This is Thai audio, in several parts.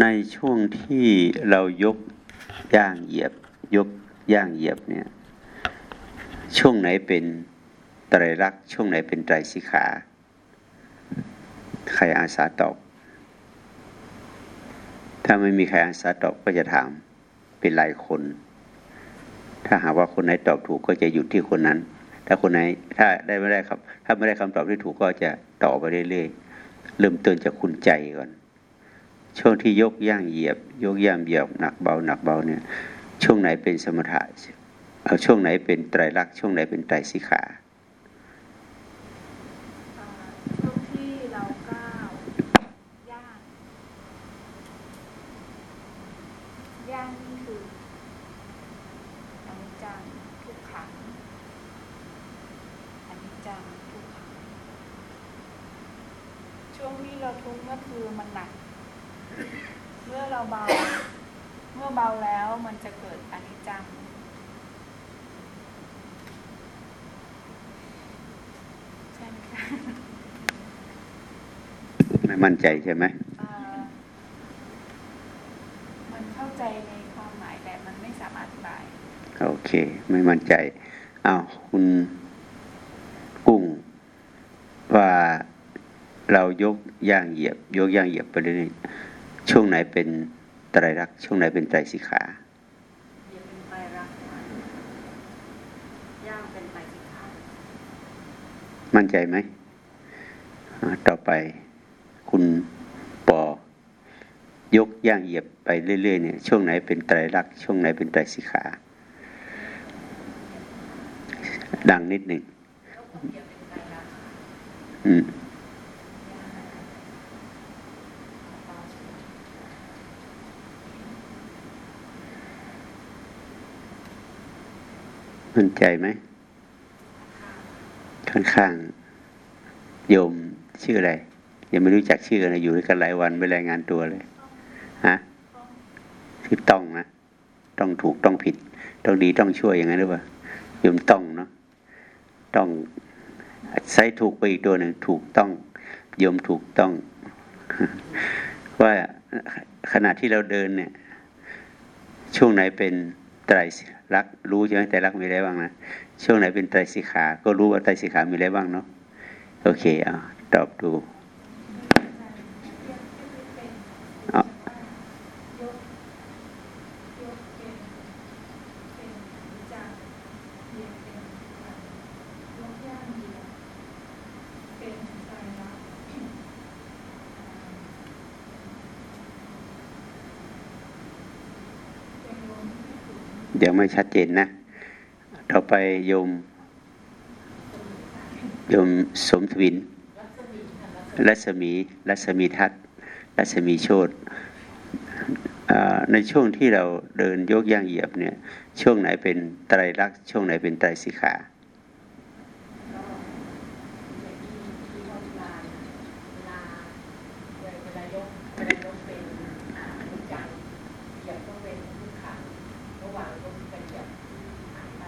ในช่วงที่เรายกย่างเหยียบ ยกย่างเหยียบเนี่ย ช่วงไหนเป็นไตรลักษณ์ช่วงไหนเป็นไตรสิขา ใครอาสาตอบ ถ้าไม่มีใครอาสาตอบก็จะถามเป็นหลายคน ถ้าหากว่าคนไหนตอบถูกก็จะหยุดที่คนนั้น ถ้าคนไหนถ้าได้ไม่ได้ครับ ถ้าไม่ได้คำตอบที่ถูกก็จะต่อไปเรื่อยๆเริ่มต้นจากคุณใจก่อน ช่วงที่ยกย่างเหยียบ ยกย่างเหยียบหนักเบาหนักเบาเนี่ยช่วงไหนเป็นสมถะเอาช่วงไหนเป็นไตรลักษณ์ช่วงไหนเป็นไตรสิขา ช่วงที่เราก้าวย่าง ย่างนี่คืออนิจจังทุกขังอนิจจังทุกขัง ช่วงที่เราทุกข์ก็คือมันหนัก เมื่อเราเบา เมื่อเบาแล้วมันจะเกิดอนิจจัง ใช่ไหมคะ ไม่มั่น ใจใช่ไหมเอ่อมันเข้าใจในความหมายแต่มันไม่สามารถอธิบาย โอเค ไม่มั่นใจอ้าวคุณกุ้งว่าเรายกย่างเหยียบ ยกย่างเหยียบไปเรื่อยๆช่วงไหนเป็นไตรลักษณ์ช่วงไหนเป็นไตรสิขาเหยียบเป็นไตรลักษณ์ย่างเป็นไตรสิกขามั่นใจไหมอ่าต่อไป คุณปอยกย่างเหยียบไปเรื่อยๆเนี่ยช่วงไหนเป็นไตรลักษณ์ช่วงไหนเป็นไตรสิขา ดังนิดหนึ่งแล้วผมเหยียบเป็นไตรลักษณ์ค่ะอืมมั่นใจไหมค่อนข้างโยมชื่ออะไร ยังไม่รู้จักชื่อนะอยู่ด้วยกันหลายวันไม่รายงานตัวเลยฮะชื่อต้องนะต้องถูกต้องผิด ต้องดีต้องช่วยอย่างนั้นหรือเปล่าโยมต้องเนาะต้องใช้ถูกไปอีกตัวหนึ่งถูกต้องโยมถูกต้อง ว่าขณะที่เราเดินเนี่ย ช่วงไหนเป็นไตรลักษ์รู้ใช่ไหมไตรลักษ์มีอะไรบ้างนะช่วงไหนเป็นไตรสิขา ก็รู้ว่าไตรสิขามีอะไรบ้างเนาะโอเคเอะตอบดูอะเดี๋ยว ไม่ชัดเจนนะ ต่อไปโยมโยมสมทวิน รัศมี รัศมีทัศรัศมีโชตในช่วงที่เราเดินยกย่างเหยียบเนี่ย ช่วงไหนเป็นไตรลักษณ์ช่วงไหนเป็นไตรสิขา ที่เขาลานเวลาเวลายกเวลายกเป็นอ่าอนิจจังเหยียบก็เป็นทุกขังระหว่างยกกับเหยียบหายไป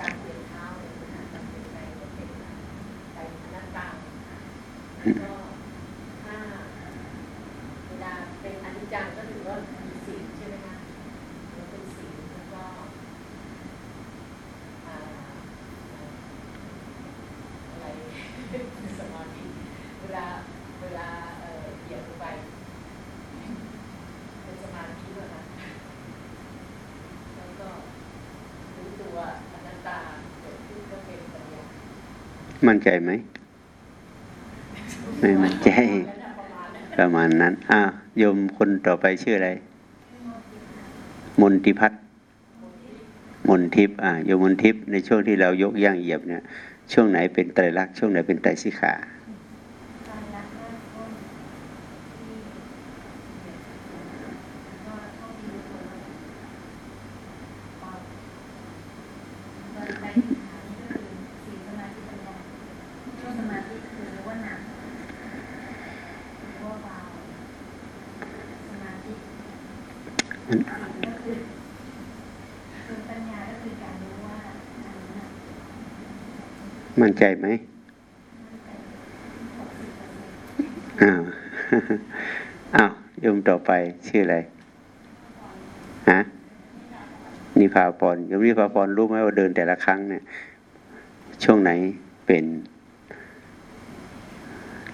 การเปลี่ยนเท้าเนี่ยนะคะการเปลี่ยนใจก็เป็นใจอนัตตาก็ถ้าเวลาเป็นอนิจจังก็ถือว่ามีสีลใช่ไหมคะแล้วเป็นสีลแล้วก็อ่า อะไร สมาธิเวลาเวลาเอ่อเหยียบลงไป เป็นสมาธิด้วยนะแล้วก็รู้ตัวอนัตตาเกิดขึ้นก็เป็นปัญญา มั่นใจไหม ไม่มั่นใจ ประมาณนั้นประมาณนั้นอ้าวโยมคนต่อไปชื่ออะไร มนติพัฒน์มนทิพย์อ่าโยมมนทิพย์ในช่วงที่เรายกย่างเหยียบเนี่ย ช่วงไหนเป็นไตรลักษณ์ช่วงไหนเป็นไตรสิกขา มั่นใจไหมอ้าวอ้าวโยมต่อไป ชื่ออะไร ฮะนิพาพรโยมนิพาพรรู้ไหมว่าเดินแต่ละครั้งเนี่ย ช่วงไหนเป็น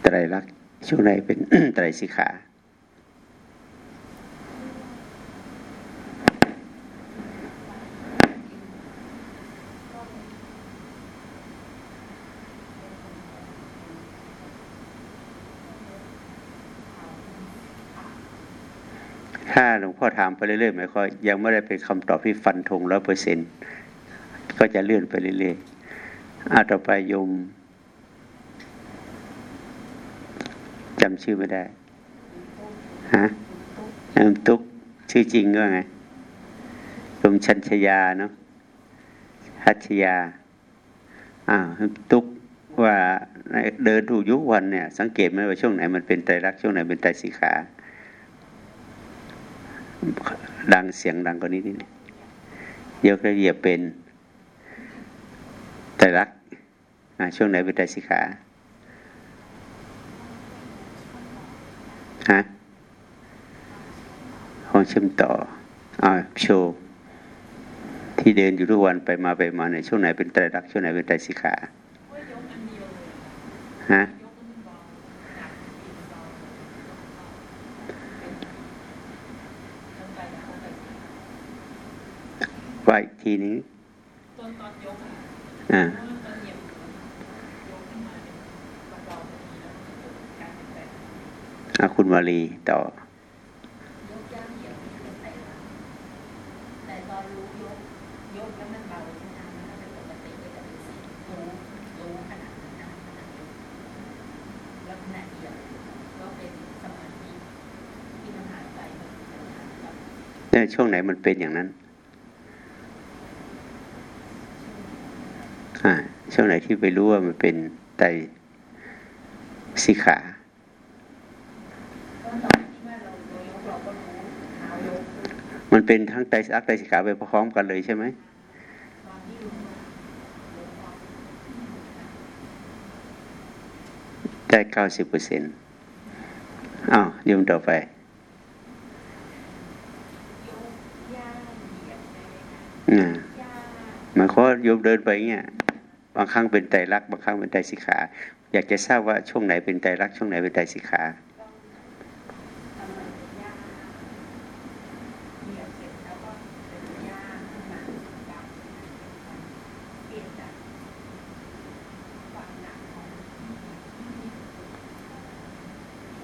ไตรลักษณ์ช่วงไหนเป็นไตรสิขา ถ้าหลวงพ่ อถามไปเรื่อยๆหมายความยังไม่ได้เป็นคำตอบที่ฟันธงร้อยเปอร์เซ็นก็จะเลื่อนไปเรื่อยๆอาต่อไปยมจำชื่อไม่ได้ฮะโยมตุ๊กชื่อจริงก็ไงยมชัญชยาเนาะฮัชยาอ่าตุ๊กว่าเดินถูกยุควันเนี่ย สังเกตไหมว่าช่วงไหนมันเป็นไตรลักษณ์ช่วงไหนเป็นไตรสิกขา ดังเสียงดังกว่านี้นิดนึงยกระเหยียบเป็นไตรลักษณ์ช่วงไหนเป็นไตรสิกขาฮะห้องเชื่อมต่ออ่าโชว์ที่เดินอยู่ทุกวันไปมาไปมาเนี่ยช่วงไหนเป็นไตรลักษณ์ช่วงไหนเป็นไตรสิกขาฮะว่าอีกทีนึง ตอนตอนยกอะ อ่า เพราะว่าตอนเหยียบยกขึ้นมาเนี่ยเบาๆพอดีแล้วมันจะเกิด การเปลี่ยนแปลงอาคุณมาลีต่อยกย่างเหยียบนี่เป็นไตรลักษณ์แต่ตอนรู้ยกยกแล้วมันเบาใช่ไหมมันก็จะปกติก็จะเป็นสิ่งรู้รู้ขนาดนั้นนะขนาดยกแล้วขณะเหยียบก็เป็นสมาธิที่มันหายไปมันเป็นหายไปเนี่ยช่วงไหนมันเป็นอย่างนั้น อ่า ช่วงไหนที่ไปรู้ว่ามันเป็นไตสิขามันเป็นทั้งไตสักไตสิกขาไปพร้อมกันเลยใช่ไหม ได้เก้าสิบเปอร์เซ็นต์อ้าวโยมต่อไปยกย่างเหยียบใช่ไหมคะอ่าย่างหมายความว่าโยมเดินไปเงี้ย บางครั้งเป็นไตรลักษณ์บางครั้งเป็นไตรสิกขา อยากจะทราบว่าช่วงไหนเป็นไตรลักษณ์ช่วงไหนเป็นไตรสิกขาทำมันเป็นย่างเหยียบเสร็จแล้วก็เป็นย่างขึ้นมาดับเปลี่ยนจากความหนักของ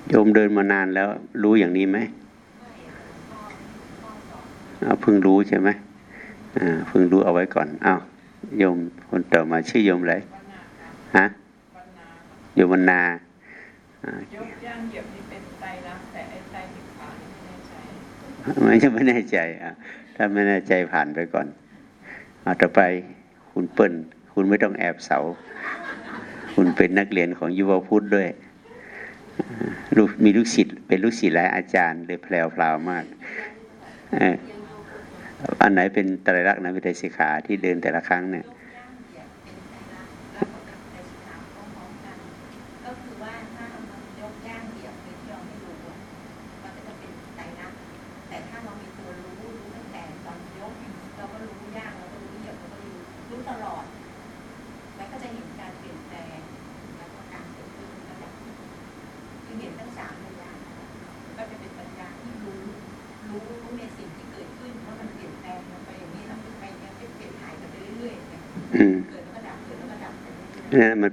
โยมเดินมานานแล้วรู้อย่างนี้ไหมไม่อะพ่อพ่อสอนอ้าวเพิ่งรู้ใช่ไหมอ่าเพิ่งรู้เอาไว้ก่อนอ้าว โยมคนต่อมาชื่อโยมอะไรฮะโยมนาอ่ายกย่างเหยียบนี่เป็นไตรักแต่ไอ้ไตรสิกขานไม่แน่ใจไม่ใช่ไม่แน่ใจอะถ้าไม่แน่ใจผ่านไปก่อนเอาต่อไปคุณเปิ้ลคุณไม่ต้องแอบเสา คุณเป็นนักเรียนของยุวพุทธด้วยลูกมีลูกศิษย์เป็นลูกศิษย์หลายอาจารย์เลยแพรวพราวมาก อันไหนเป็นไตรลักษณ์นะวิทยสิกขาที่เดินแต่ละครั้งเนี่ย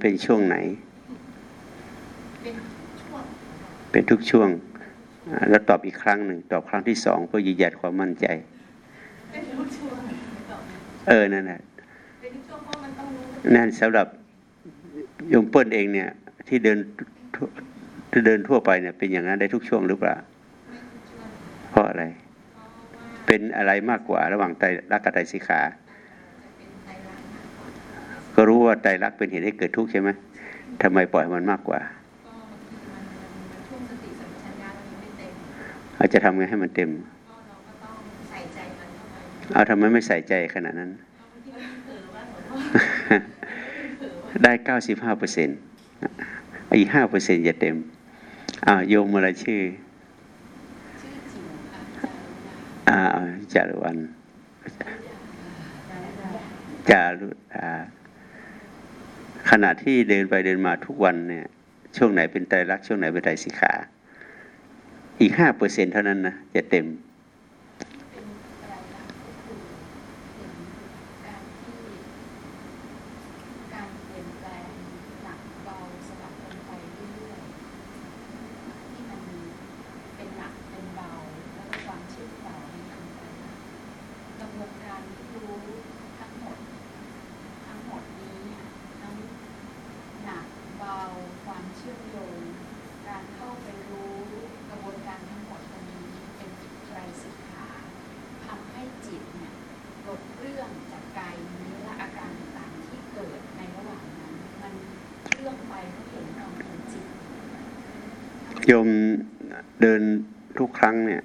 เรื่อยนั่นมันเป็นช่วงไหนๆเป็นช่วงเป็นทุกช่วงอ่าแล้วตอบอีกครั้งหนึ่ง ตอบครั้งที่สองเพื่อยืนยันความมั่นใจเป็นทุกช่วงไม่ตอบเออนั่นแหละเป็นทุกช่วงเพราะมันต้องรู้นั่นสำหรับโยมเปิ้ลเองเนี่ย ที่เดินทั่วที่เดินทั่วไปเนี่ย เป็นอย่างนั้นได้ทุกช่วงหรือเปล่าไม่ทุกช่วงเพราะอะไรเพราะว่าเป็นอะไรมากกว่าระหว่างไตรลักษณ์กับไตรสิกขา จะเป็นไตรลักษณ์มากกว่า ก็รู้ ว่าไตรลักษณ์เป็นเหตุให้เกิดทุกข์ใช่ไหมทำไมปล่อยให้มันมากกว่าก็บางทีมันมันช่วงสติสัมปชัญญะเรายังไม่เต็มอาจจะทำไงให้มันเต็มก็เราก็ต้องใส่ใจมันเข้าไปเอาทำไมไม่ใส่ใจขนาดนั้นบางทีมันเผลอว่าหลวงพ่อเผลอว่าได้เก้าสิบห้าเปอร์เซ็นต์อีกห้าเปอร์เซ็นต์จะเต็มอ้าวโยมอะไรชื่ออ่าจารุวันจารุอ่า ขณะที่เดินไปเดินมาทุกวันเนี่ย ช่วงไหนเป็นไตรลักษณ์ช่วงไหนเป็นไตรสิกขา อีกห้าเปอร์เซ็นเท่านั้นนะจะเต็ม เป็นอะไรนะก็คือเห็นการที่การเปลี่ยนแปลงหนักเบาสลับกันไปเรื่อยๆที่มันเป็นหนักเป็นเบาแล้วก็ความเชื่อมต่อในทางไปนะกระบวนการที่รู้ทั้งหมด ทั้งหมดนี้ทั้งหนักเบาความเชื่อมโยง การเข้าไปรู้กระบวนการทั้งหมดตรงนี้เป็นไตรสิกขาทำให้จิตเนี่ยปลดเรื่องจากกายนี้และอาการต่างๆที่เกิดในระหว่างนั้น มันเรื่องไปเพราะเห็นความเป็นจิต โยมเดินทุกครั้งเนี่ย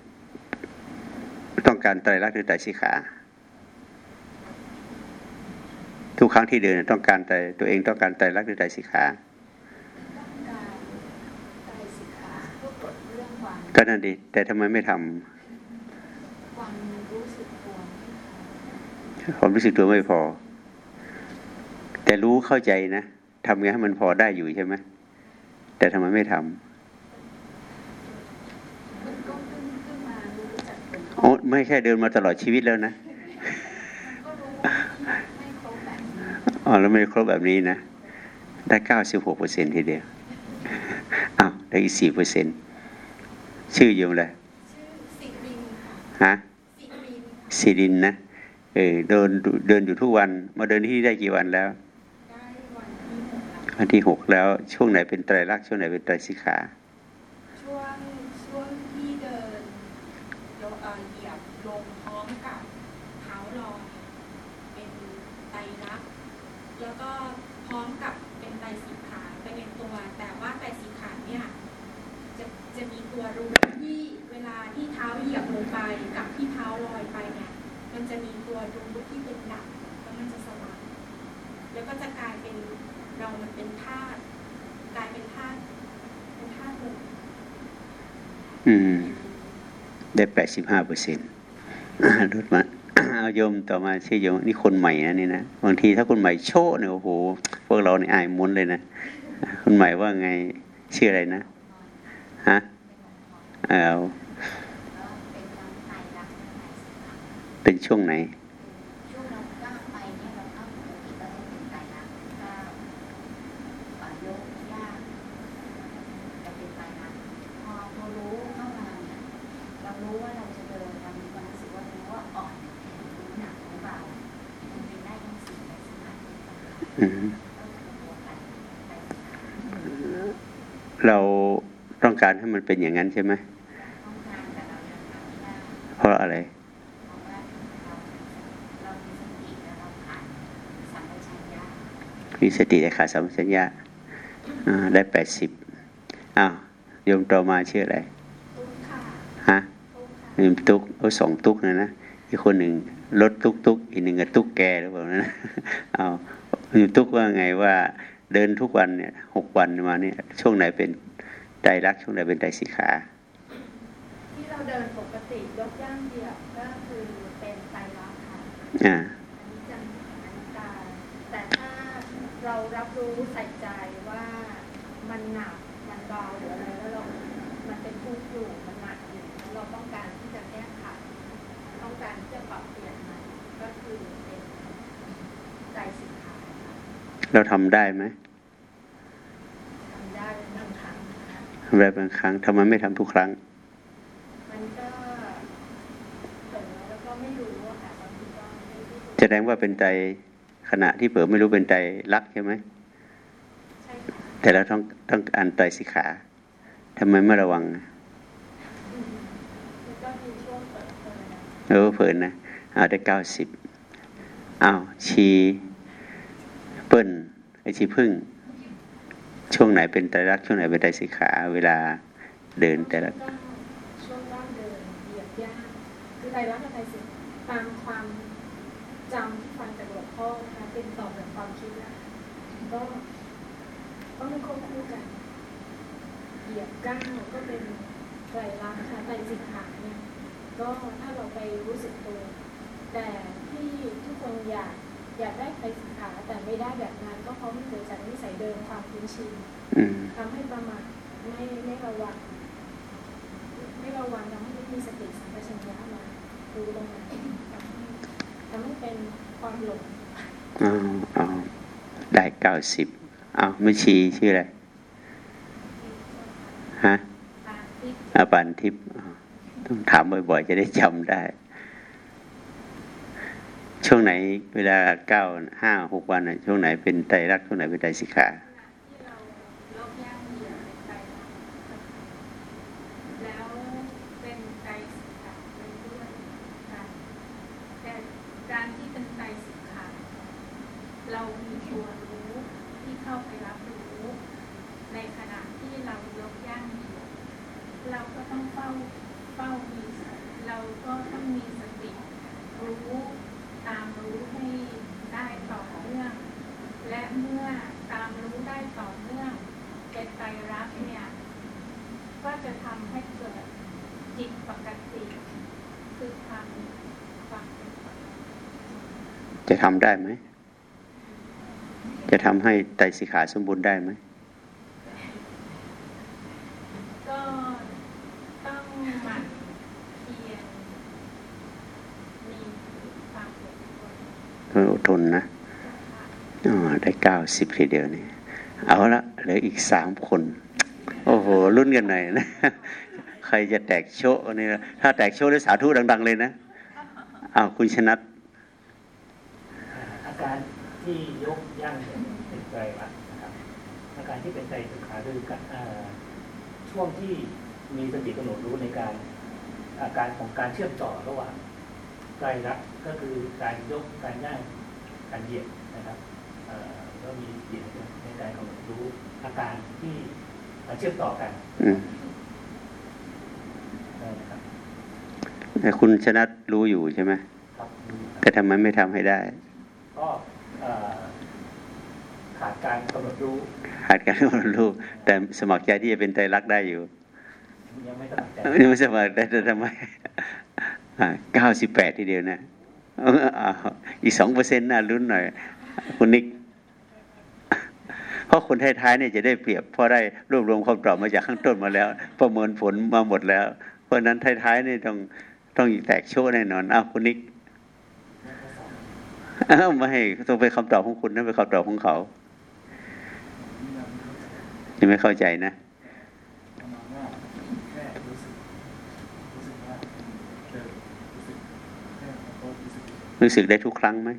ต้องการไตรลักษณ์หรือไตรสิขา ทุกครั้งที่เดินต้องการไตรตัวเองต้องการไตรลักษณ์หรือไตรสิขาก็นั่นดีแต่ทำไมไม่ทำความรู้สึกตัวไม่พอ แต่รู้เข้าใจนะทำไงให้มันพอได้อยู่ใช่ไหมแต่ทำไมไม่ทำ มันก็ขึ้นขึ้นมารู้จักเป็นข้อ โอ้ ไม่ใช่เดินมาตลอดชีวิตแล้วนะมันก็รู้ว่าไม่ครบแบบนี้อ๋อแล้วไม่ได้ครบแบบนี้นะ ได้เก้าสิบหกเปอร์เซ็นทีเดียวอ้าวได้อีกสี่เปอร์เซ็นชื่อโยมอะไรชื่อสิรินค่ะฮะสิรินสิรินนะเออเดินเดินอยู่ทุกวัน มาเดินที่นี่ได้กี่วันแล้วได้วันที่หกแล้ววันที่หกแล้วช่วงไหนเป็นไตรลักษณ์ช่วงไหนเป็นไตรสิกขา ช่วงช่วงที่เดินลงเอ่อเหยียบลงพร้อมกับเท้าลอยเป็นไตรลักษณ์แล้วก็พร้อมกับเป็นไตรสีขาไปในตัว แต่ว่าไตรสีขาเนี่ยจะจะมีตัวรู้ที่เวลาที่เท้าเหยียบลงไปกับที่เท้าลอยไปเนี่ย มันจะมีตัวรู้ที่เป็นดับแล้วมันจะสว่างแล้วก็จะกลายเป็นเรามันเป็นธาตุกลายเป็นธาตุเป็นธาตุลม อืม ได้แปดสิบห้าเปอร์เซ็นต์ลดมาเอาโยมต่อมาชื่อโยมนี่คนใหม่นะนี่นะบางทีถ้าคนใหม่โชว์เนี่ยโอ้โหพวกเราเนี่ยอายมุนเลยนะคนใหม่ว่าไงชื่ออะไรนะฮะเอาแล้วเป็นทั้งไตรลักษณ์และไตรสิกขาเป็นช่วงไหน ช่วงเราก้าวไปเนี่ยเราเข้าปกติก็จะเป็นไตรลักษณ์ก้าวป่ายกยากจะเป็นไตรลักษณ์พอเรารู้เข้ามาเนี่ยเรารู้ว่าเราจะเดินเรามีความรู้สึกว่ารู้ว่าอ่อนแข็งรู้หนักรู้เบามันเป็นได้ทั้งสี่ไตรสิกขาเป็นไตรลักษณ์ อืม ต้องเป็นตัวไตรไตรสิกขา เราต้องการ ให้มันเป็นอย่างนั้นใช่ไหมต้องการแต่เรายังทำไม่ได้เพราะอะไรเพราะว่าเราเรามีสติและเราผ่านสัมปชัญญะมีสติแต่ขาดสัมปชัญญะอ่าได้แปดสิบอ้าวโยมต่อมาชื่ออะไรตุ้ค่ะฮะตุ้ค่ะหนึ่งตุ๊กเอาสองตุ๊กนะนะอีกคนหนึ่งรถตุ๊กตุ๊กอีกหนึ่งก็ตุ๊กแกหรือเปล่านะเอาอยู่ตุ๊กว่าไงว่าเดินทุกวันเนี่ยหกวันมาเนี่ยช่วงไหนเป็น ไตรลักษณ์ช่วงไหนเป็นไตรสิกขาที่เราเดินปกติยกย่างเหยียบก็คือเป็นไตรลักษณ์ค่ะอ่าอันนี้จังอันนี้ตาแต่ถ้าเรารับรู้ใส่ใจว่ามันหนักมันเบาหรืออะไรแล้วเรา มันเป็นทุกข์อยู่มันหนักอยู่แล้วเราต้องการที่จะแก้ไขต้องการที่จะปรับเปลี่ยนมันก็คือเป็นใจสิกขาค่ะเราทำได้ไหม ทำได้เป็นบางครั้ง นะคะทำได้บางครั้งทำไมไม่ทำทุกครั้ง มันก็เผลอแล้วก็ไม่รู้อะค่ะบางทีก็ไม่ได้รู้แสดงว่าเป็นใจขณะที่เปิดไม่รู้เป็นใจรักใช่ไหมใช่ค่ะแต่เราต้องต้องอ่านไตรสิกขาทำไมไม่ระวังอืมแล้วก็มีช่วงเปิดเผยนะเออเผินนะเอาได้เก้าสิบอ้าวชีเปิ้ลไอชีพึ่ง ช่วงไหนเป็นไตรลักษณ์ช่วงไหนเป็นไตรสิกขา เวลาเดินแต่ละช่วงก้าวช่วงก้าวเดินเหยียบย่างคือไตรลักษณ์กับไตรสิกตามความจำที่ฟังจากหลวงพ่อนะคะเป็นต่อแบบความคิดนะก็ต้องควบคู่กันเหยียบก้าวก็เป็นไตรลักษณ์ค่ะไตรสิกขาเนี่ยก็ถ้าเราไปรู้สึกตัวแต่ที่ทุกคนอยาก อยากได้ไปศึกษาแต่ไม่ได้แบบนั้นก็เพราะมันเกิดจากนิสัยเดิมความคุ้นชินอืมทำให้ประมาทไม่ไม่ระวังไม่ระวังทำให้ไม่มีสติสัมปชัญญะมาดูตรงนั้นทำให้ทำให้เป็นความหลงเอาเอาได้เก้าสิบเอาไม่ชีชื่ออะไรฮะตามที่อาปันทิพย์อ้าวต้องถามบ่อยๆ จะได้จำได้ ช่วงไหนเวลาเก้าห้าหกวันช่วงไหนเป็นไตรักษณ์ช่วงไหนเป็นไตรสิกขาลบย่างเหยียบเป็นไตรลักษณ์แล้วเป็นไตรสิกขาไปด้วยค่ะแต่การที่เป็นไตรสิกขาเรามีตัวรู้ที่เข้าไปรับรู้ ในขณะที่เรายกย่างเหยียบเราก็ต้องเฝ้าเฝ้ามีสติเราก็ต้องมีสติรู้ตามรู้ให้ได้ต่อเนื่อง และเมื่อตามรู้ได้ต่อเนื่องเป็นไตรลักษณ์เนี่ย ก็จะทำให้เกิดจิตปกติ คือความความเป็นปกติ จะทำได้ไหม จะทำให้ไตรสิกขาสมบูรณ์ได้ไหมก็ต้องหมั่นเพียรมีความอดทนต้องอดทนนะอ๋อได้เก้าสิบทีเดียวนี่เอาละเหลืออีกสามคน โอ้โหรุ่นกันหน่อยนะ ใครจะแตกโชะเนี่ยถ้าแตกโชะได้สาธุดัง ๆ เลยนะอ้าวคุณชนัท อาการที่ยกย่างเนี่ยเป็นไตรลักษณ์นะครับ อาการที่เป็นไตรสิกขาคือการเอ่อช่วงที่มีสติกำหนดรู้ในการอาการของการเชื่อมต่อระหว่างไตรลักษณ์ก็คือการยกการย่างการเหยียดนะครับเอ่อก็มีสติในการกำหนดรู้อาการที่เชื่อมต่อกันอืมนะครับแต่คุณชนัทรู้อยู่ใช่ไหมครับแต่ทำไมไม่ทำให้ได้ ก็เอ่อขาดการกำหนดรู้ขาดการกำหนดรู้ แต่สมัครใจที่จะเป็นไตรลักษณ์ได้อยู่ยังไม่สมัครใจนี่ไม่สมัครได้แต่ทำไมเก้าสิบแปดทีเดียวนะเอาเอาอีกสองเปอร์เซ็นต์น่าลุ้นหน่อยคุณนิกเพราะคนท้ายๆเนี่ยจะได้เปรียบเพราะได้รวบรวมคำตอบมาจากข้างต้นมาแล้ว ประเมินผลมาหมดแล้ว เพราะฉะนั้นท้ายๆนี่ต้องต้องแตกโชว์แน่นอนอ้าวคุณนิก อ้าวไม่ต้องเป็นคำตอบของคุณนั่นเป็นคำตอบของเขายังไม่เข้าใจนะรู้สึกได้ทุกครั้งไหม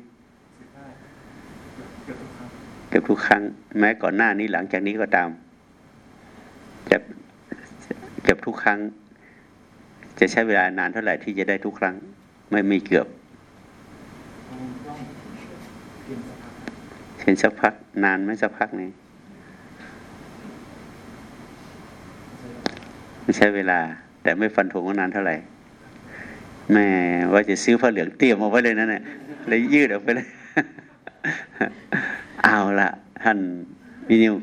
เกือบทุกครั้ง แม้ก่อนหน้านี้หลังจากนี้ก็ตามจะเกือบทุกครั้ง จะใช้เวลานานเท่าไหร่ที่จะได้ทุกครั้ง ไม่มีเกือบ เตรียมสภาพเช่นสักพัก นานไหมสักพักนี้ใช้เวลาไม่ใช้เวลา แต่ไม่ฟันธงว่านานเท่าไหร่แม่ว่าจะซื้อผ้าเหลืองเตรียมเอาไว้เลยนั่นแหละเลยยืดออกไปเลยเอาละท่านวินิว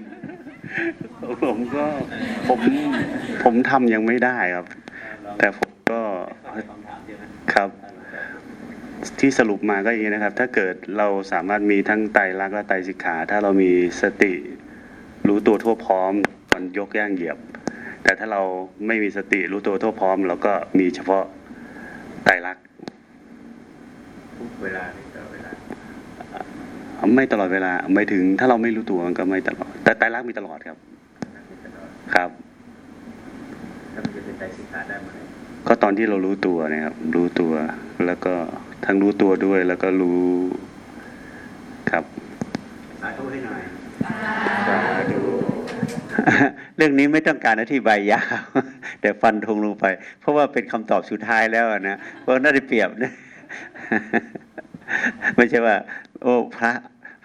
ผมก็ผมผมทำยังไม่ได้ครับ แต่ผมก็ครับ ที่สรุปมาก็อย่างนี้นะครับ ถ้าเกิดเราสามารถมีทั้งไตรลักษณ์และไตรสิกขา ถ้าเรามีสติรู้ตัวทั่วพร้อมมันยกย่างเหยียบ แต่ถ้าเราไม่มีสติรู้ตัวทั่วพร้อมเราก็มีเฉพาะไตรลักษณ์เวลาเวลาไม่ตลอดเวลาไม่ถึงถ้าเราไม่รู้ตัวมันก็ไม่ตลอด แต่ไตรลักษณ์มีตลอดครับครับถ้ามันจะเป็นไตรสิกขาได้ไหมก็ตอนที่เรารู้ตัวเนะครับ รู้ตัวแล้วก็ ทั้งรู้ตัวด้วยแล้วก็รู้ครับสาธุให้หน่อยสาธุเรื่องนี้ไม่ต้องการอธิบายยาวแต่ฟันธงลงไป เพราะว่าเป็นคำตอบสุดท้ายแล้วอะนะเพราะน่าจะเปรียบนะไม่ใช่ว่า โอ้พระ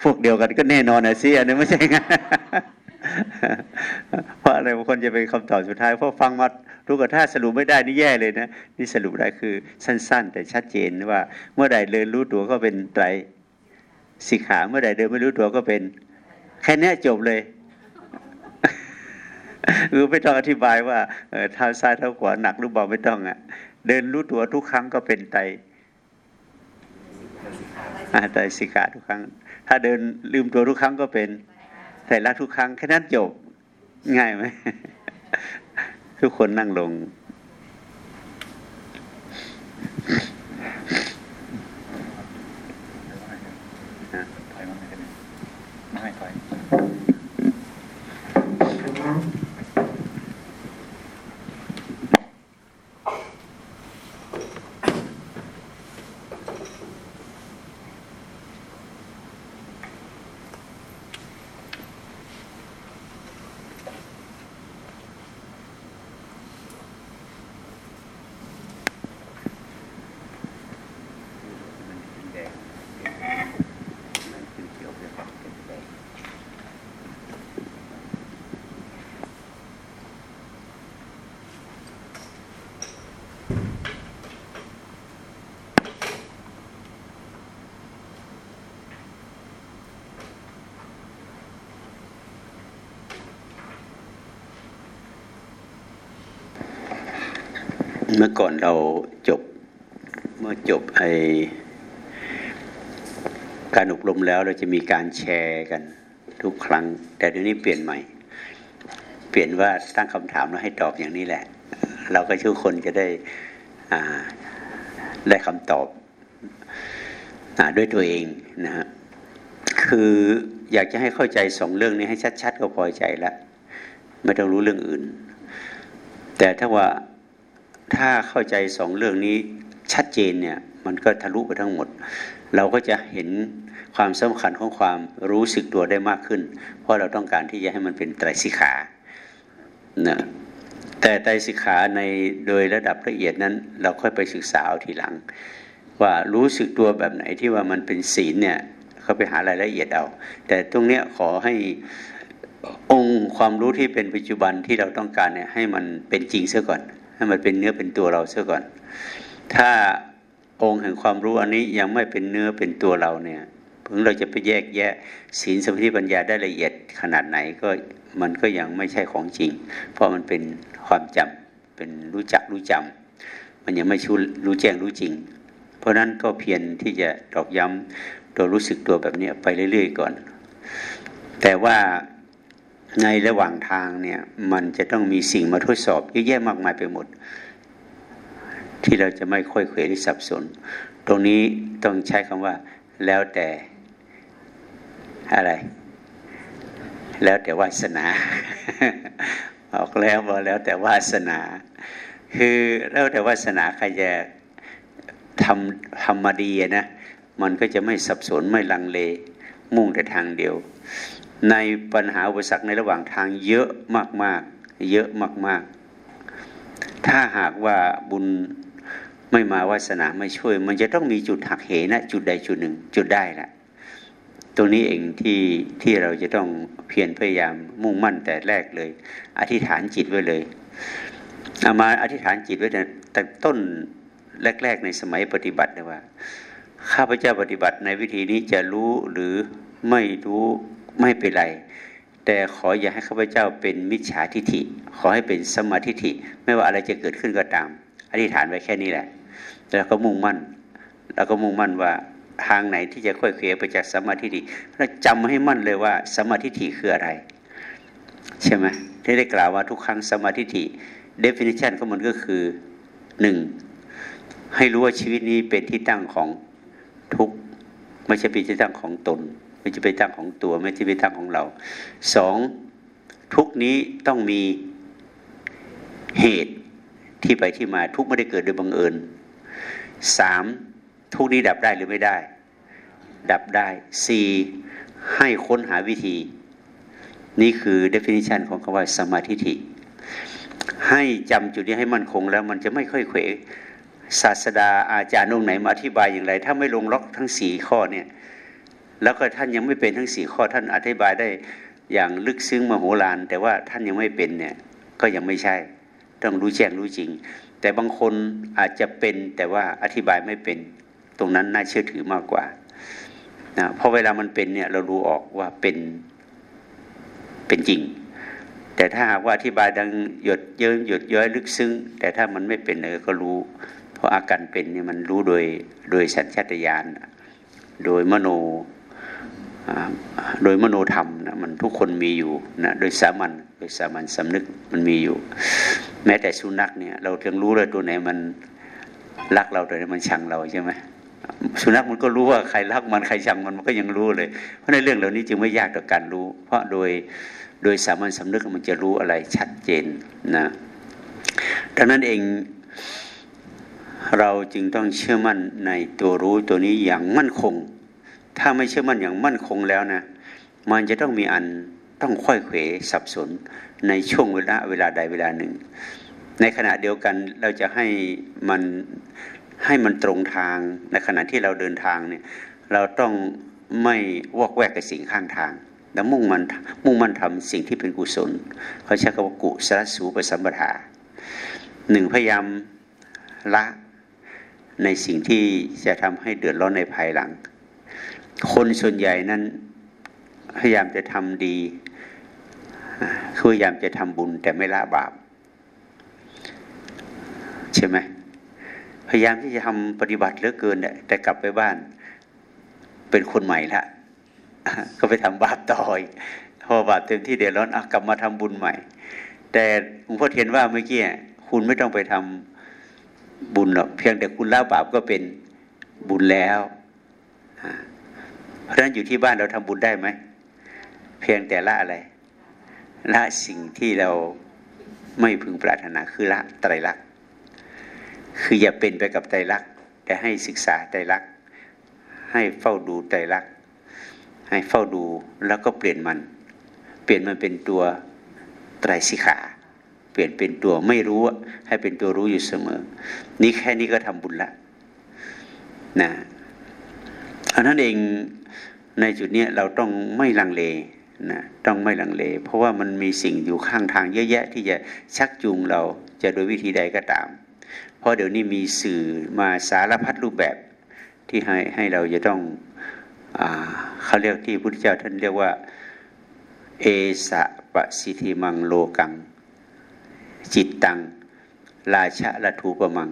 พวกเดียวกันก็แน่นอนนะสิอันนี้ไม่ใช่ไงเพราะอะไรบางคนจะเป็นคำตอบสุดท้ายเพราะฟังมา รู้กับถ้าสรุปไม่ได้นี่แย่เลยนะนี่สรุปได้คือสั้น ๆ แต่ชัดเจนว่า เมื่อใดเดินรู้ตัวก็เป็นไตรสิกขาเมื่อใดเดินไม่รู้ตัวก็เป็น แค่นี้จบเลยคือไม่ต้องอธิบายว่าเอ่อเท้าซ้ายเท้าขวาหนักหรือเบาไม่ต้องอะ เดินรู้ตัวทุกครั้งก็เป็นไตไตสิกขาทุกครั้ง ถ้าเดินลืมตัวทุกครั้งก็เป็นไตรลักษณ์ทุกครั้งแค่นั้นจบง่ายไหม ทุกคนนั่งลง ถอยมาหน่อยได้ไหมไม่ให้ถอย เมื่อก่อนเราจบเมื่อจบไอการอบรมแล้วเราจะมีการแชร์กันทุกครั้ง แต่เดี๋ยวนี้เปลี่ยนใหม่ เปลี่ยนว่าตั้งคำถามแล้วให้ตอบอย่างนี้แหละ เราก็ทุกคนจะได้อ่าได้คำตอบอด้วยตัวเองนะฮะคืออยากจะให้เข้าใจสองเรื่องนี้ให้ชัด ๆ ก็พอใจละไม่ต้องรู้เรื่องอื่น แต่ถ้าว่า ถ้าเข้าใจสองเรื่องนี้ชัดเจนเนี่ยมันก็ทะลุไปทั้งหมด เราก็จะเห็นความสำคัญของความรู้สึกตัวได้มากขึ้น เพราะเราต้องการที่จะให้มันเป็นไตรสิกขานะแต่ไตรสิกขาในโดยระดับละเอียดนั้น เราค่อยไปศึกษาเอาทีหลัง ว่ารู้สึกตัวแบบไหนที่ว่ามันเป็นศีลเนี่ยเขาไปหารายละเอียดเอา แต่ตรงเนี้ยขอให้องค์ความรู้ที่เป็นปัจจุบันที่เราต้องการเนี่ยให้มันเป็นจริงเสียก่อน ให้มันเป็นเนื้อเป็นตัวเราเสียก่อน ถ้าองค์แห่งความรู้อันนี้ยังไม่เป็นเนื้อเป็นตัวเราเนี่ยถึงเราจะไปแยกแยะศีลสมาธิปัญญาได้ละเอียดขนาดไหนก็มันก็ยังไม่ใช่ของจริง เพราะมันเป็นความจำเป็นรู้จักรู้จำมันยังไม่ชูรู้แจ้งรู้จริง เพราะนั้นก็เพียรที่จะตอกย้ำตัวรู้สึกตัวแบบนี้ไปเรื่อย ๆ ก่อน แต่ว่า ในระหว่างทางเนี่ยมันจะต้องมีสิ่งมาทดสอบเยอะแยะมากมายไปหมด ที่เราจะไม่ค่อยเขวหรือสับสน ตรงนี้ต้องใช้คำว่า แล้วแต่อะไร แล้วแต่วาสนาออกแล้วบอกแล้วแต่วาสนา คือแล้วแต่วาสนาใครจะทำทำมาดีนะมันก็จะไม่สับสนไม่ลังเล มุ่งแต่ทางเดียว ในปัญหาอุปสรรคในระหว่างทางเยอะมากๆ เยอะมากๆ ถ้าหากว่าบุญไม่มาวาสนาไม่ช่วย มันจะต้องมีจุดหักเหนะ จุดใดจุดหนึ่ง จุดได้ละตรงนี้เองที่ที่เราจะต้องเพียรพยายามมุ่งมั่นแต่แรกเลย อธิษฐานจิตไว้เลยเอามาอธิษฐานจิตไว้แต่ต้นแรก ๆ ในสมัยปฏิบัติเลยว่า ข้าพเจ้าปฏิบัติในวิธีนี้จะรู้หรือไม่รู้ ไม่เป็นไร แต่ขออย่าให้ข้าพเจ้าเป็นมิจฉาทิฐิ ขอให้เป็นสมาธิฐิ ไม่ว่าอะไรจะเกิดขึ้นก็ตาม อธิษฐานไว้แค่นี้แหละ แล้วก็มุ่งมั่น แล้วก็มุ่งมั่นว่าทางไหนที่จะค่อยเคลียไปจากสมาธิฐิแล้วจำให้มั่นเลยว่าสมาธิฐิคืออะไร ใช่ไหมที่ได้กล่าวว่าทุกครั้งสมาธิฐิ definition ของมันก็คือหนึ่งให้รู้ว่าชีวิตนี้เป็นที่ตั้งของทุกไม่ใช่เป็นที่ตั้งของตน ไม่ใช่เป็นตั้งของตัว ไม่ใช่เป็นตั้งของเราสองทุกนี้ต้องมีเหตุที่ไปที่มาทุกไม่ได้เกิดโดยบังเอิญสามทุกนี้ดับได้หรือไม่ได้ ดับได้สี่ให้ค้นหาวิธี นี่คือ definition ของคำว่าสมาธิิให้จำจุดนี้ให้มั่นคงแล้วมันจะไม่ค่อยเขวศาสดาอาจารย์องค์ไหนมาอธิบายอย่างไร ถ้าไม่ลงล็อกทั้งสี่ข้อเนี่ย แล้วก็ท่านยังไม่เป็นทั้งสี่ข้อท่านอธิบายได้อย่างลึกซึ้งมโหฬารแต่ว่าท่านยังไม่เป็นเนี่ยก็ยังไม่ใช่ ต้องรู้แจ้งรู้จริง แต่บางคนอาจจะเป็นแต่ว่าอธิบายไม่เป็น ตรงนั้นน่าเชื่อถือมากกว่านะเพราะเวลามันเป็นเนี่ยเรารู้ออกว่าเป็นเป็นจริง แต่ถ้าหากว่าอธิบายดังหยดเยิ้มหยดย้อยลึกซึ้ง แต่ถ้ามันไม่เป็นเลยก็รู้ เพราะอาการเป็นเนี่ยมันรู้โดยโดยสัญชาตญาณโดยมโน โดยมโนธรรมนะมันทุกคนมีอยู่นะโดยสามัญโดยสามัญสำนึกมันมีอยู่ แม้แต่สุนัขเนี่ยเราเพียงรู้เลยตัวไหนมันรักเราตัวไหนมันชังเราใช่ไหมสุนัขมันก็รู้ว่าใครรักมันใครชังมันมันก็ยังรู้เลย เพราะในเรื่องเหล่านี้จึงไม่ยากต่อการรู้ เพราะโดยโดยสามัญสำนึกมันจะรู้อะไรชัดเจนนะดังนั้นเองเราจึงต้องเชื่อมั่นในตัวรู้ตัวนี้อย่างมั่นคง ถ้าไม่เชื่อมั่นอย่างมั่นคงแล้วนะมันจะต้องมีอันต้องค่อยเขวสับสนในช่วงเวลาเวลาใดเวลาหนึ่ง ในขณะเดียวกันเราจะให้มันให้มันตรงทางในขณะที่เราเดินทางเนี่ยเราต้องไม่วอกแวกกับสิ่งข้างทาง แล้วมุ่งมันมุ่งมันทำสิ่งที่เป็นกุศลเขาใช้คำว่ากุศลสูปสัมปทาหนึ่งพยายามละในสิ่งที่จะทำให้เดือดร้อนในภายหลัง คนส่วนใหญ่นั้นพยายามจะทำดีคือพยายามจะทำบุญแต่ไม่ละบาป ใช่ไหมพยายามที่จะทำปฏิบัติเหลือเกินแต่กลับไปบ้าน เป็นคนใหม่ละก็ไปทำบาปต่อยพอบาปเต็มที่เดือดร้อนกลับมาทำบุญใหม่ แต่หลวงพ่อเห็นว่าเมื่อกี้คุณไม่ต้องไปทำบุญหรอกเพียงแต่คุณละบาปก็เป็นบุญแล้ว เพราะฉะนั้นอยู่ที่บ้านเราทำบุญได้ไหม เพียงแต่ละอะไร ละสิ่งที่เราไม่พึงปรารถนาคือละไตรลักษณ์คืออย่าเป็นไปกับไตรลักษณ์แต่ให้ศึกษาไตรลักษณ์ให้เฝ้าดูไตรลักษณ์ให้เฝ้าดูแล้วก็เปลี่ยนมัน เปลี่ยนมันเป็นตัวไตรสิขา เปลี่ยนเป็นตัวไม่รู้ให้เป็นตัวรู้อยู่เสมอ นี่แค่นี้ก็ทำบุญละนะ อันนั้นเองในจุดนี้เราต้องไม่ลังเลนะต้องไม่ลังเล เพราะว่ามันมีสิ่งอยู่ข้างทางเยอะแยะ ที่จะชักจูงเราจะโดยวิธีใดก็ตาม เพราะเดี๋ยวนี้มีสื่อมาสารพัดรูปแบบที่ให้ให้เราจะต้องอเขาเรียกที่พุทธเจ้าท่านเรียกว่า เอสะปะสิธิมังโลกัง จิตตัง ราชะละทูปมัง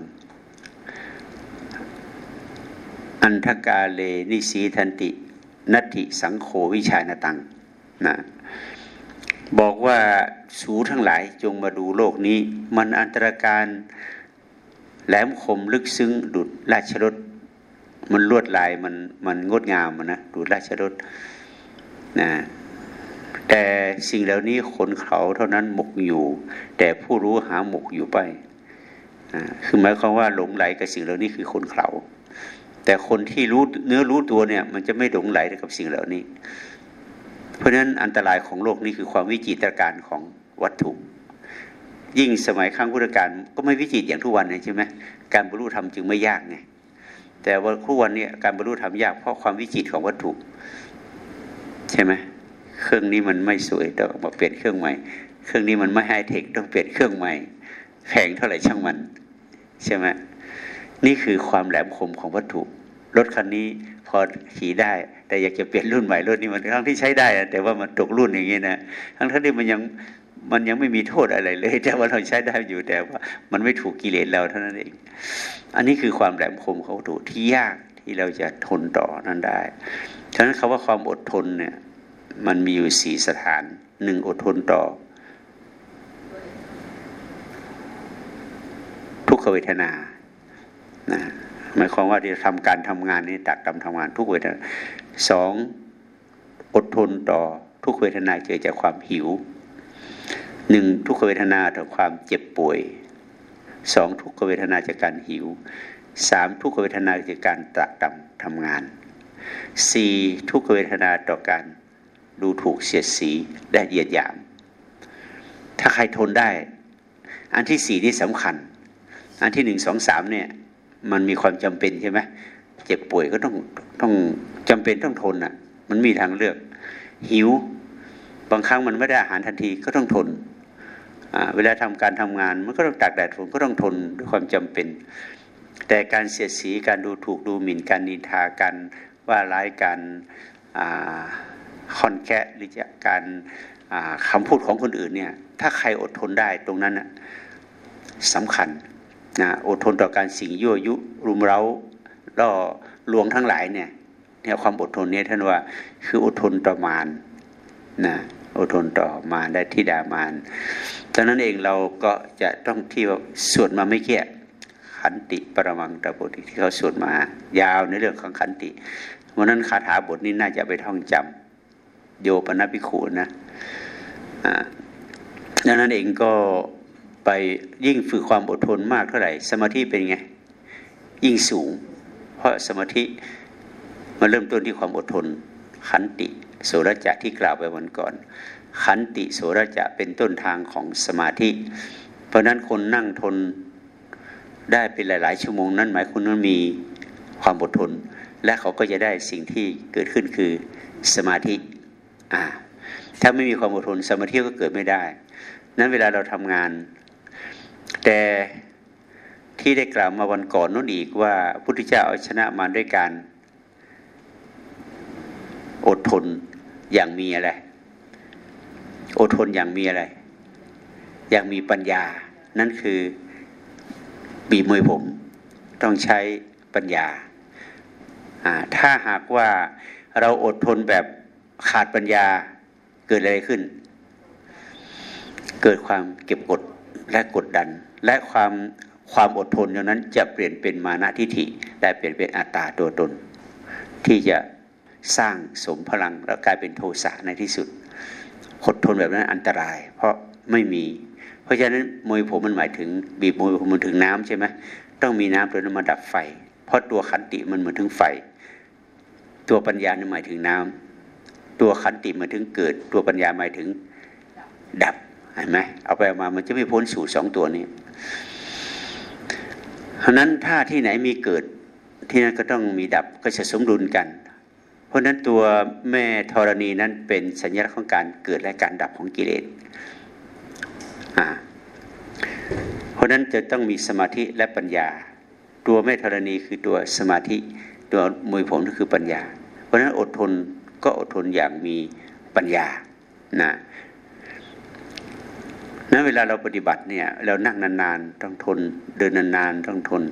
อันทกาเลนิสีทันตินัตถิสังโฆวิชานตังนะบอกว่าสูทั้งหลายจงมาดูโลกนี้ มันอันตรการแหลมคมลึกซึ้งดุดราชรถมันลวดลายมันมันงดงามนะดูราชรถนะแต่สิ่งเหล่านี้คนเขาเท่านั้นหมกอยู่ แต่ผู้รู้หาหมกอยู่ไปคือหมายความว่าหลงไหลกับสิ่งเหล่านี้คือคนเขา แต่คนที่รู้เนื้อรู้ตัวเนี่ย มันจะไม่หลงไหลกับสิ่งเหล่านี้ เพราะฉะนั้นอันตรายของโลกนี้คือความวิจิตรการของวัตถุ ยิ่งสมัยครั้งพุทธกาลก็ไม่วิจิตอย่างทุกวันใช่ไหมการบรรลุธรรมจึงไม่ยากไงแต่ว่าทุกวันนี้การบรรลุธรรมยากเพราะความวิจิตของวัตถุ ใช่ไหมเครื่องนี้มันไม่สวยต้องมาเปลี่ยนเครื่องใหม่ เครื่องนี้มันไม่ไฮเทคต้องเปลี่ยนเครื่องใหม่แพงเท่าไหร่ช่างมัน ใช่ไหม นี่คือความแหลมคมของวัตถุ รถคันนี้พอขี่ได้ แต่อยากจะเปลี่ยนรุ่นใหม่รถนี้มันทั้งที่ใช้ได้แต่ว่ามันตกรุ่นอย่างนี้นะทั้งที่มันยังมันยังไม่มีโทษอะไรเลย แต่ว่าเราใช้ได้อยู่แต่ว่ามันไม่ถูกกิเลสเราเท่านั้นเอง อันนี้คือความแหลมคมของวัตถุที่ยากที่เราจะทนต่อนั้นได้ ฉะนั้นคาว่าความอดทนเนี่ยมันมีอยู่สี่สถานหนึ่งอดทนต่อ ทุกขเวทนา นะหมายความว่าที่ทำการทำงานนี้ตักตำทำงานทุกเวทนาสองอดทนต่อทุกเวทนาเกิดจากความหิวหนึ่งทุกเวทนาต่อความเจ็บป่วยสองทุกเวทนาจากการหิวสามทุกเวทนาจากการตรักตำทำงานสี่ทุกเวทนาต่อการดูถูกเสียดสีและเหยียดหยาม ถ้าใครทนได้ อันที่สี่นี่สำคัญ อันที่หนึ่งสองสามเนี่ย มันมีความจำเป็นใช่ไหมเจ็บป่วยก็ต้องต้องจำเป็นต้องทนอะ มันมีทางเลือก หิว บางครั้งมันไม่ได้อาหารทันทีก็ต้องทนเวลาทำการทำงานมันก็ต้องตากแดดฝนก็ต้องทนด้วยความจำเป็น แต่การเสียดสีการดูถูกดูหมิ่นการนินทาการว่าร้ายการค่อนแคะหรือจาการคำพูดของคนอื่นเนี่ยถ้าใครอดทนได้ตรงนั้นสำคัญ นะอดทนต่อการสิ่งยั่วยุรุมเร้าล่อลวงทั้งหลายเนี่ยเนี่ยความอดทนเนี่ยท่านว่าคืออดทนต่อมารนะอดทนต่อมารได้ที่ดามารดังนั้นเองเราก็จะต้องที่สวดมาไม่เกี่ยขันติปรมังตะบุตรที่เขาสวดมายาวในเรื่องของขันติวันนั้นคาถาบทนี้น่าจะไปท่องจำโยปนภิขุนะดังนั้นเองก็ ไปยิ่งฝึกความอดทนมากเท่าไหร่ สมาธิเป็นไง ยิ่งสูง เพราะสมาธิมาเริ่มต้นที่ความอดทน ขันติโสรจะที่กล่าวไปวันก่อน ขันติโสรจะเป็นต้นทางของสมาธิ เพราะนั้นคนนั่งทนได้เป็นหลาย ๆ ชั่วโมงนั้นหมายคุณว่ามีความอดทน และเขาก็จะได้สิ่งที่เกิดขึ้นคือสมาธิอ่าถ้าไม่มีความอดทนสมาธิก็เกิดไม่ได้ นั้นเวลาเราทำงาน แต่ที่ได้กล่าวมาวันก่อนนู้นอีกว่าพุทธเจ้าเอาชนะมาด้วยการอดทนอย่างมีอะไร อดทนอย่างมีอะไร อย่างมีปัญญา นั่นคือบีมวยผม ต้องใช้ปัญญา ถ้าหากว่าเราอดทนแบบขาดปัญญาเกิดอะไรขึ้น เกิดความเก็บกด และกดดัน และความความอดทนนั้นจะเปลี่ยนเป็นมานะทิฐิและเปลี่ยนเป็นอัตตาตัวตน ที่จะสร้างสมพลังแล้วกลายเป็นโทสะในที่สุดอดทนแบบนั้นอันตราย เพราะไม่มี เพราะฉะนั้นมวยผมมันหมายถึง บีบมวยผมมันถึงน้ำใช่ไหมต้องมีน้ำตัวนั้นมาดับไฟ เพราะตัวขันติมันเหมือนถึงไฟ ตัวปัญญานี่หมายถึงน้ำตัวขันติหมายถึงเกิด ตัวปัญญาหมายถึงดับ เห็นไหมเอาไปเอามามันจะไม่พ้นสู่สองตัวนี้เพราะนั้นถ้าที่ไหนมีเกิดที่นั่นก็ต้องมีดับก็จะสมดุลกัน เพราะนั้นตัวแม่ธรณีนั้นเป็นสัญลักษณ์ของการเกิดและการดับของกิเลสเพราะนั้นจะต้องมีสมาธิและปัญญา ตัวแม่ธรณีคือตัวสมาธิ ตัวมวยผมก็คือปัญญา เพราะนั้นอดทนก็อดทนอย่างมีปัญญานะ นั้นเวลาเราปฏิบัติเนี่ยเรานั่งนานๆต้องทนเดินนานๆต้องทน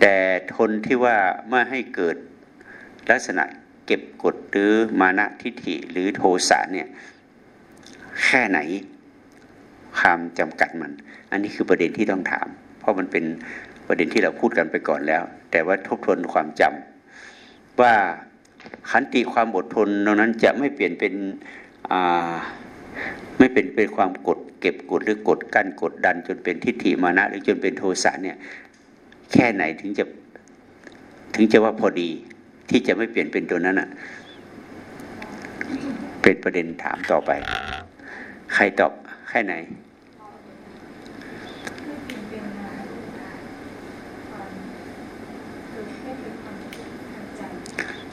แต่ทนที่ว่าไม่ให้เกิดลักษณะเก็บกดหรือมานะทิฏฐิหรือโทสะเนี่ยแค่ไหนความจำกัดมัน อันนี้คือประเด็นที่ต้องถาม เพราะมันเป็นประเด็นที่เราพูดกันไปก่อนแล้ว แต่ว่าทบทวนความจำว่าขันติความอดทนตรงนั้นจะไม่เปลี่ยนเป็นไม่เป็นเป็นความกด เก็บกดหรือกดกั้นกดดัน จนเป็นทิฏฐิมานะหรือจนเป็นโทสะเนี่ยแค่ไหนถึงจะถึงจะว่าพอดีที่จะไม่เปลี่ยนเป็นตัวนั้นอะเป็นประเด็นถามต่อไป ใครตอบแค่ไหน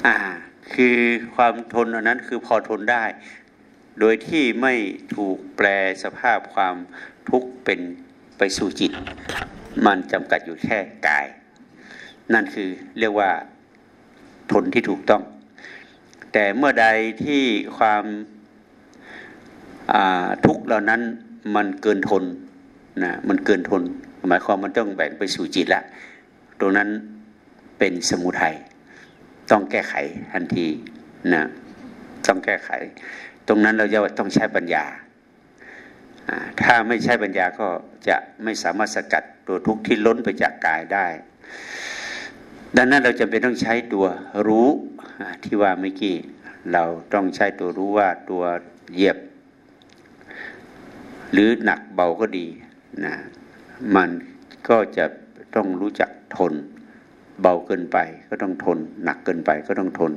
อ่า คือความทนอันนั้นคือพอทนได้ โดยที่ไม่ถูกแปลสภาพความทุกข์เป็นไปสู่จิต มันจำกัดอยู่แค่กาย นั่นคือเรียกว่าทนที่ถูกต้อง แต่เมื่อใดที่ความทุกข์เหล่านั้นมันเกินทนนะมันเกินทน หมายความมันต้องแบ่งไปสู่จิตละตรงนั้นเป็นสมุทัยต้องแก้ไขทันทีนะต้องแก้ไข ตรงนั้นเราจะต้องใช้ปัญญา ถ้าไม่ใช้ปัญญาก็จะไม่สามารถสกัดตัวทุกข์ที่ล้นไปจากกายได้ ดังนั้นเราจะเป็นต้องใช้ตัวรู้ที่ว่าเมื่อกี้เราต้องใช้ตัวรู้ว่าตัวเหยียบ หรือหนักเบาก็ดีนะมันก็จะต้องรู้จักทน เบาเกินไปก็ต้องทน หนักเกินไปก็ต้องทน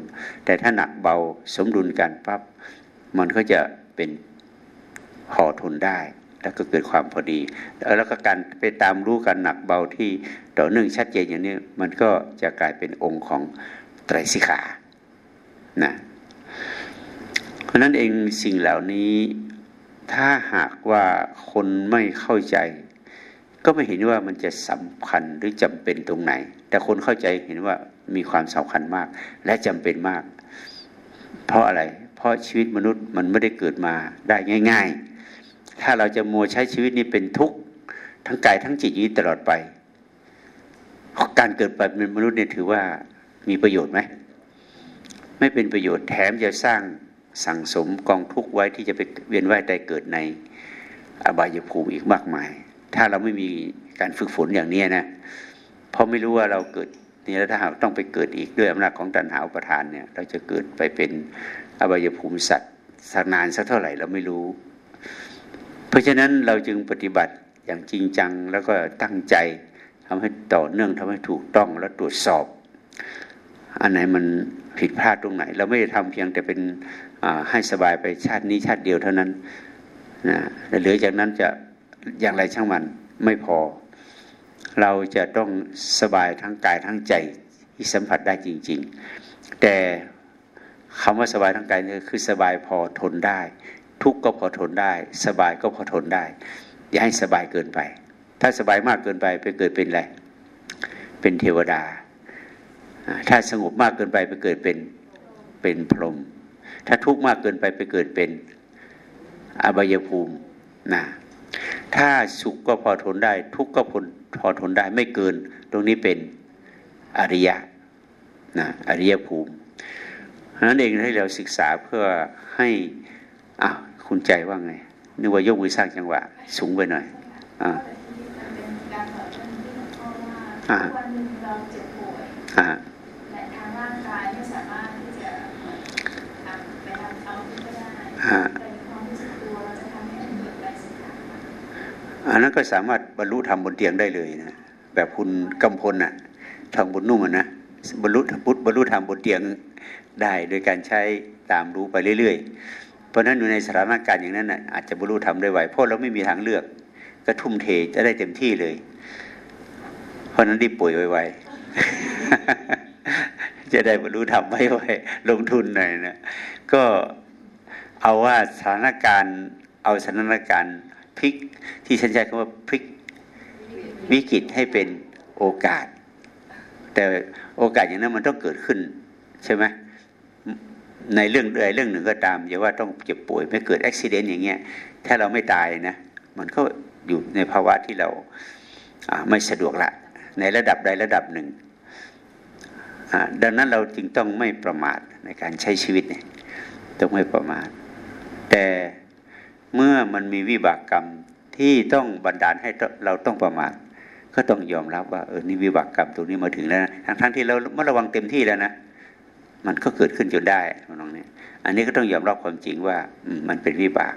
แต่ถ้าหนักเบาสมดุลกันปั๊บ มันก็จะเป็นหอทนได้ แล้วก็เกิดความพอดี แล้วก็การไปตามรู้กันหนักเบาที่ต่อเนื่องชัดเจนอย่างนี้มันก็จะกลายเป็นองค์ของไตรสิขานะเพราะนั้นเองสิ่งเหล่านี้ถ้าหากว่าคนไม่เข้าใจ ก็ไม่เห็นว่ามันจะสำคัญหรือจำเป็นตรงไหน แต่คนเข้าใจเห็นว่ามีความสำคัญมาก และจำเป็นมาก เพราะอะไร ราะชีวิตมนุษย์มันไม่ได้เกิดมาได้ง่าย ๆ ถ้าเราจะมัวใช้ชีวิตนี้เป็นทุกข์ทั้งกายทั้งจิตอยู่ตลอดไป การเกิดไปเป็นมนุษย์เนี่ยถือว่ามีประโยชน์ไหมไม่เป็นประโยชน์แถมจะสร้างสั่งสมกองทุกข์ไว้ที่จะไปเวียนว่ายตายเกิดในอบายภูมิอีกมากมาย ถ้าเราไม่มีการฝึกฝนอย่างนี้นะเพราะไม่รู้ว่าเราเกิดนี่แล้วถ้าหากต้องไปเกิดอีกด้วยอำนาจของตัณหาอุปทานเนี่ย เราจะเกิดไปเป็น อบายภูมิสัตว์สักนานสักเท่าไหร่เราไม่รู้ เพราะฉะนั้นเราจึงปฏิบัติอย่างจริงจังแล้วก็ตั้งใจทำให้ต่อเนื่องทำให้ถูกต้องแล้วตรวจสอบ อันไหนมันผิดพลาดตรงไหน เราไม่ได้ทำเพียงแต่เป็นให้สบายไปชาตินี้ชาติเดียวเท่านั้นนะเหลือจากนั้นจะอย่างไรช่างมันไม่พอ เราจะต้องสบายทั้งกายทั้งใจที่สัมผัสได้จริง ๆ แต่ คำว่าสบายทั้งกายนี่คือสบายพอทนได้ ทุกก็พอทนได้ สบายก็พอทนได้ อย่าให้สบายเกินไป ถ้าสบายมากเกินไปไปเกิดเป็นอะไรเป็นเทวดา ถ้าสงบมากเกินไปไปเกิดเป็นเป็นพรหมถ้าทุกข์มากเกินไปไปเกิดเป็นอบายภูมินะถ้าสุขก็พอทนได้ ทุกข์ก็พอพอทนได้ไม่เกิน ตรงนี้เป็นอริยะนะอริยภูมิ นั้นเองให้เราศึกษาเพื่อให้อะคุณใจว่าไงนึกว่ายกมือสร้างจังหวะ สูงไปหน่อยอ่าอ่าอ่าและทางร่างกายไม่สามารถที่จะไปทำเอาได้แต่ความรู้สึกตัวเราจะทำให้เกิดอะไรสักอย่างอันนั้นก็สามารถบรรลุธรรมบนเตียงได้เลยนะแบบคุณกำพลน่ะทางบนนุ่มนะบรรลุพุทธบรรลุธรรมบนเตียง ได้โดยการใช้ตามรู้ไปเรื่อย ๆ เพราะนั้นอยู่ในสถานการณ์อย่างนั้นนะอาจจะบรรลุธรรมได้ไวเพราะเราไม่มีทางเลือก ก็ทุ่มเทจะได้เต็มที่เลย เพราะนั้นรีบป่วยไวๆจะได้บรรลุธรรมไม่ไวลงทุนหน่อยนะก็เอาว่าสถานการณ์เอาสถานการณ์พลิกที่ฉันใช้คำว่าพลิกวิกฤตให้เป็นโอกาส แต่โอกาสอย่างนั้นมันต้องเกิดขึ้นใช่ไหม ในเรื่องใดเรื่องหนึ่งก็ตามอย่าว่าต้องเจ็บป่วยไม่เกิดอุบิเหตุอย่างเงี้ยถ้าเราไม่ตายนะมันก็อยู่ในภาวะที่เราไม่สะดวกละ ในระดับใดระดับหนึ่ง ดังนั้นเราจึงต้องไม่ประมาทในการใช้ชีวิตเนี่ยต้องไม่ประมาท แต่เมื่อมันมีวิบากกรรมที่ต้องบันดาลให้เราต้องประมาทก็ต้องยอมรับว่าเออนี่วิบากกรรมตรงนี้มาถึงแล้วนะทั้งทั้งที่เราไม่ระวังเต็มที่แล้วนะ มันก็เกิดขึ้นจนได้ตรงนี้ อันนี้ก็ต้องยอมรับความจริงว่ามันเป็นวิบาก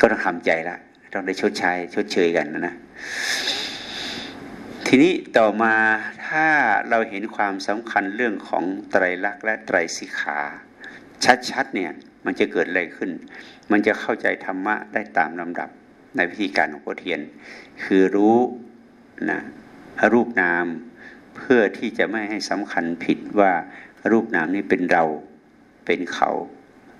ก็ต้องทำใจละต้องได้ชดใช้ชดเชยกันนะนะทีนี้ต่อมาถ้าเราเห็นความสำคัญเรื่องของไตรลักษณ์และไตรสิกขา ชัดๆเนี่ยมันจะเกิดอะไรขึ้น มันจะเข้าใจธรรมะได้ตามลำดับในวิธีการของพ่อเทียน คือรู้นะรูปนามเพื่อที่จะไม่ให้สำคัญผิดว่า รูปนามนี้เป็นเราเป็นเขา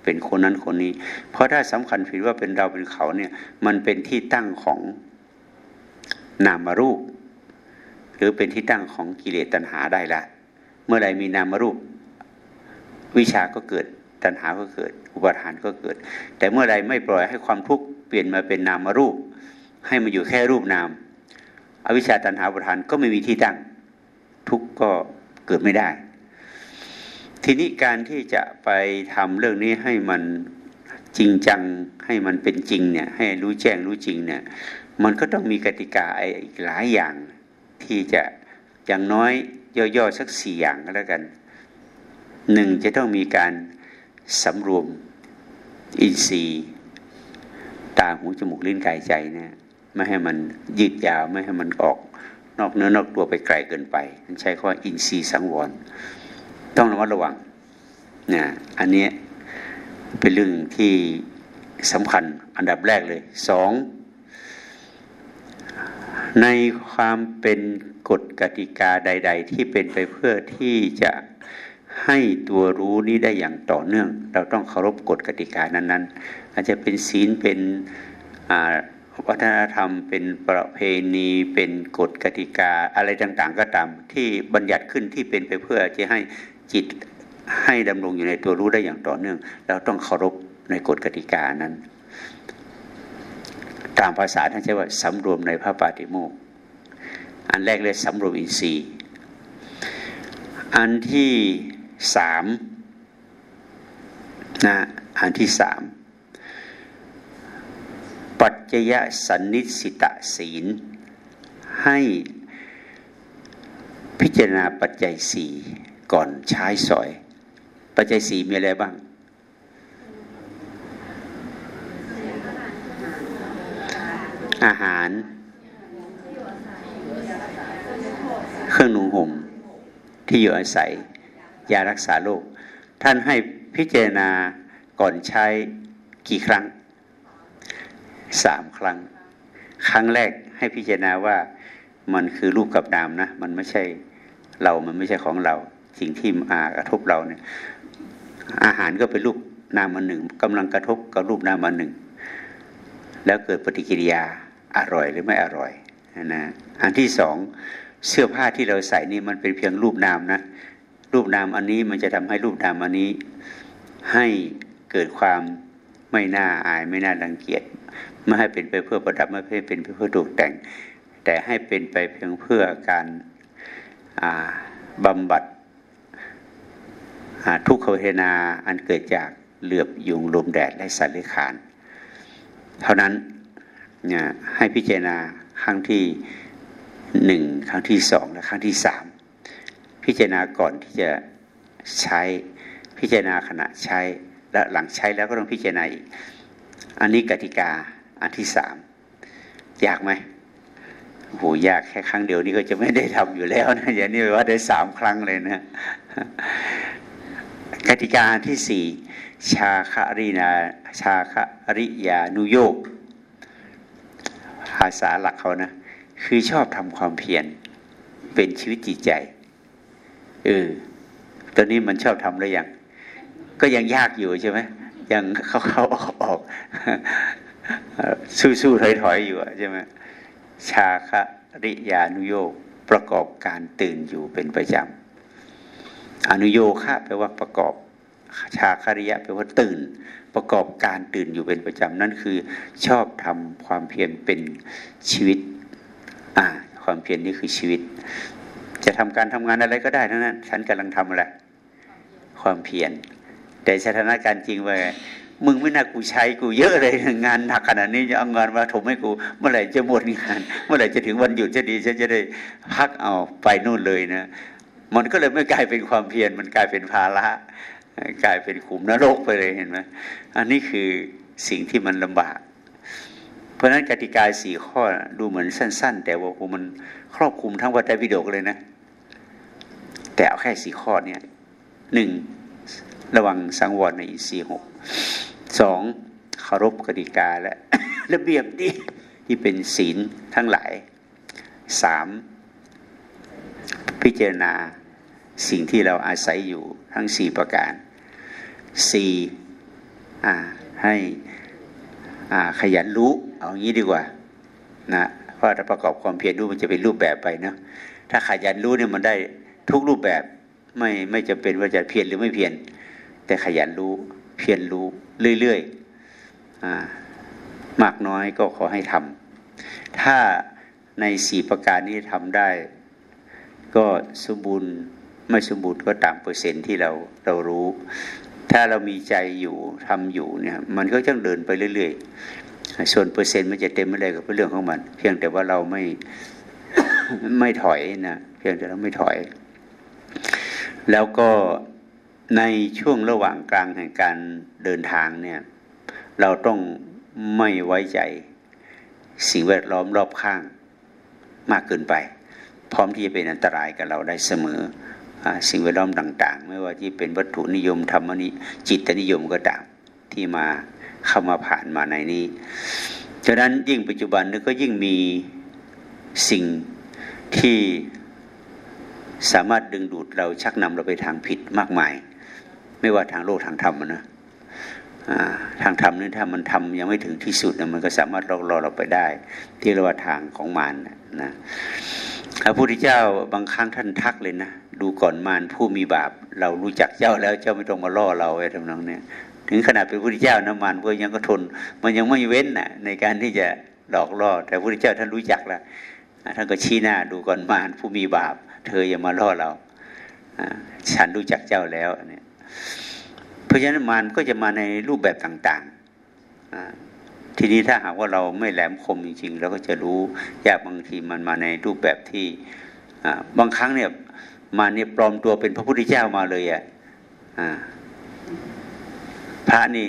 เป็นคนนั้นคนนี้ เพราะถ้าสำคัญผิดว่าเป็นเราเป็นเขาเนี่ยมันเป็นที่ตั้งของนามรูป หรือเป็นที่ตั้งของกิเลสตัณหาได้ละเมื่อไรมีนามรูป วิชาก็เกิดตัณหาก็เกิด อุปทานก็เกิด แต่เมื่อไรไม่ปล่อยให้ความทุกข์เปลี่ยนมาเป็นนามรูป ให้มันอยู่แค่รูปนาม อวิชชาตัณหาอุปทานก็ไม่มีที่ตั้ง ทุกข์ก็เกิดไม่ได้ ทีนี้การที่จะไปทำเรื่องนี้ให้มันจริงจังให้มันเป็นจริงเนี่ย ให้รู้แจ้งรู้จริงเนี่ย มันก็ต้องมีกติกาอีกหลายอย่างที่จะอย่างน้อยย่อๆสักสี่อย่างก็แล้วกันหนึ่งจะต้องมีการสำรวมอินทรีย์ตาหูจมูกลิ้นกายใจเนี่ยไม่ให้มันยืดยาวไม่ให้มันออก นอกเนื้อนอกตัวไปไกลเกินไป ใช้ข้ออินทรีย์สังวร ต้องระมัดระวังนะอันนี้เป็นเรื่องที่สำคัญอันดับแรกเลยสองในความเป็นกฎกติกาใด ๆ ที่เป็นไปเพื่อที่จะให้ตัวรู้นี้ได้อย่างต่อเนื่อง เราต้องเคารพกฎกติกานั้น ๆ อาจจะเป็นศีลเป็นวัฒนธรรม เป็นประเพณีเป็นกฎกติกาอะไรต่างๆ ก็ตามที่บัญญัติขึ้นที่เป็นไปเพื่อจะให้ จิตให้ดำรงอยู่ในตัวรู้ได้อย่างต่อเนื่อง เราต้องเคารพในกฎกติกานั้น ตามภาษาท่านใช้ว่าสำรวมในพระปาติโมกอันอันแรกเลยสำรวมอินทรีย์ อันที่สามนะอันที่สามปัจจยสันนิสิตศีล ให้พิจารณาปัจจัยสี่ ก่อนใช้สอย ปัจจัยสี่มีอะไรบ้าง อาหาร เครื่องนุ่งห่มที่อยู่อาศัย ยารักษาโรคท่านให้พิจารณาก่อนใช้กี่ครั้งสามครั้ง ครั้งแรกให้พิจารณาว่ามันคือรูปกับนามนะ มันไม่ใช่เรา มันไม่ใช่ของเรา สิ่งที่มากระทบเราเนี่ย อาหารก็เป็นรูปนามอันหนึ่งกำลังกระทบกับรูปนามอันหนึ่ง แล้วเกิดปฏิกิริยาอร่อยหรือไม่อร่อยนะอันที่สองเสื้อผ้าที่เราใส่นี่มันเป็นเพียงรูปนามนะรูปนามอันนี้มันจะทำให้รูปนามอันนี้ให้เกิดความไม่น่าอายไม่น่ารังเกียจไม่ให้เป็นไปเพื่อประดับไม่ให้เป็นไปเพื่อตกแต่ง แต่ให้เป็นไปเพียงเพื่อการบำบัด ทุกขเวทนาอันเกิดจากเหลือบยุงลมแดดและสัตว์เลื้อยคานเท่านั้นเนี่ยให้พิจารณาครั้งที่หนึ่งครั้งที่สองและครั้งที่สามพิจารณาก่อนที่จะใช้พิจารณาขณะใช้และหลังใช้แล้วก็ต้องพิจารณาอีก อันนี้กติกาอันที่สามยากไหมโหยากแค่ครั้งเดียวนี้ก็จะไม่ได้ทำอยู่แล้วนะอย่างนี้ว่าได้สามครั้งเลยนะ กติกาที่สี่ชาคารินาชาคาริยานุโยกภาษาหลักเขานะ คือชอบทำความเพียรเป็นชีวิตจิตใจเออตอนนี้มันชอบทำหรือยังก็ยังยากอยู่ใช่ไหมยังเข้าเข้าออกออกสู้สู้ถอยถอยอยู่ใช่ไหมชาคริยานุโยกประกอบการตื่นอยู่เป็นประจำ อนุโยคะแปลว่าประกอบชาคริยะแปลว่าตื่น ประกอบการตื่นอยู่เป็นประจำนั่นคือ ชอบทำความเพียรเป็นชีวิตอ่าความเพียรนี่คือชีวิต จะทำการทำงานอะไรก็ได้นั่นฉันกำลังทำอะไร ความเพียรแต่สถานการณ์จริงว่ามึงไม่น่ากูใช้กูเยอะเลยงานหนักขนาดนี้จะเอางานมาถมให้กู เมื่อไหร่จะหมดงาน เมื่อไหร่จะถึงวันหยุดจะดีฉันจะได้พักเอาไปนู่นเลยนะ มันก็เลยไม่กลายเป็นความเพียรมันกลายเป็นภาระกลายเป็นขุมนรกไปเลยเห็นไหมอันนี้คือสิ่งที่มันลำบาก เพราะฉะนั้นกติกาสี่ข้อดูเหมือนสั้น ๆ แต่ว่ามันครอบคลุมทั้งวัฏฏวิโดกเลยนะ แต่เอาแค่สี่ข้อเนี่ยหนึ่งระวังสังวรในอินทรีย์หกสองเคารพกติกาและระเบียบที่ที่เป็นศีลทั้งหลายสาม พิจารณาสิ่งที่เราอาศัยอยู่ทั้งสี่ประการสี่ให้ขยันรู้เอางี้ดีกว่านะเพราะถ้าประกอบความเพียรรู้มันจะเป็นรูปแบบไปเนาะถ้าขยันรู้เนี่ยมันได้ทุกรูปแบบไม่ไม่จะเป็นว่าจะเพียรหรือไม่เพียรแต่ขยันรู้เพียรรู้เรื่อยๆมากน้อยก็ขอให้ทำถ้าในสี่ประการนี้ทำได้ ก็สมบูรณ์ไม่สมบูรณ์ก็ตามเปอร์เซ็นต์ที่เราเรารู้ ถ้าเรามีใจอยู่ทำอยู่เนี่ยมันก็ต้องเดินไปเรื่อยๆ ส่วนเปอร์เซ็นต์มันจะเต็มไม่ได้ก็เป็นเรื่องของมัน เพียงแต่ว่าเราไม่ไม่ถอยนะเพียงแต่เราไม่ถอย แล้วก็ในช่วงระหว่างกลางแห่งการเดินทางเนี่ยเราต้องไม่ไว้ใจสิ่งแวดล้อมรอบข้างมากเกินไป พร้อมที่จะเป็นอันตรายกับเราได้เสมอสิ่งแวดล้อมต่าง ๆ ไม่ว่าที่เป็นวัตถุนิยมธรรมนิจิตนิยมก็ตามที่มาเข้ามาผ่านมาในนี้ฉะนั้นยิ่งปัจจุบันนี้ก็ยิ่งมีสิ่งที่สามารถดึงดูดเราชักนำเราไปทางผิดมากมาย ไม่ว่าทางโลกทางธรรมนะทางธรรมนี่ถ้ามันทำยังไม่ถึงที่สุดนะมันก็สามารถล่อเราไปได้ ที่เรียกว่าทางของมารนนะ พระพุทธเจ้าบางครั้งท่านทักเลยนะ ดูก่อนมารผู้มีบาป เรารู้จักเจ้าแล้วเจ้าไม่ต้องมาล่อเราไอ้ทำนองเนี้ยถึงขนาดเป็นพระพุทธเจ้านะมารก็ยังก็ทน มันยังไม่เว้นนะในการที่จะหลอกล่อ แต่พระพุทธเจ้าท่านรู้จักแล้วท่านก็ชี้หน้าดูก่อนมารผู้มีบาป เธออย่ามาล่อเราฉันรู้จักเจ้าแล้วเนี่ยเพราะฉะนั้นมารก็จะมาในรูปแบบต่างๆ ทีนี้ถ้าหากว่าเราไม่แหลมคมจริงๆเราก็จะรู้ยากบางทีมันมาในรูปแบบที่บางครั้งเนี่ยมาเนี่ยปลอมตัวเป็นพระพุทธเจ้ามาเลยอะพระนี่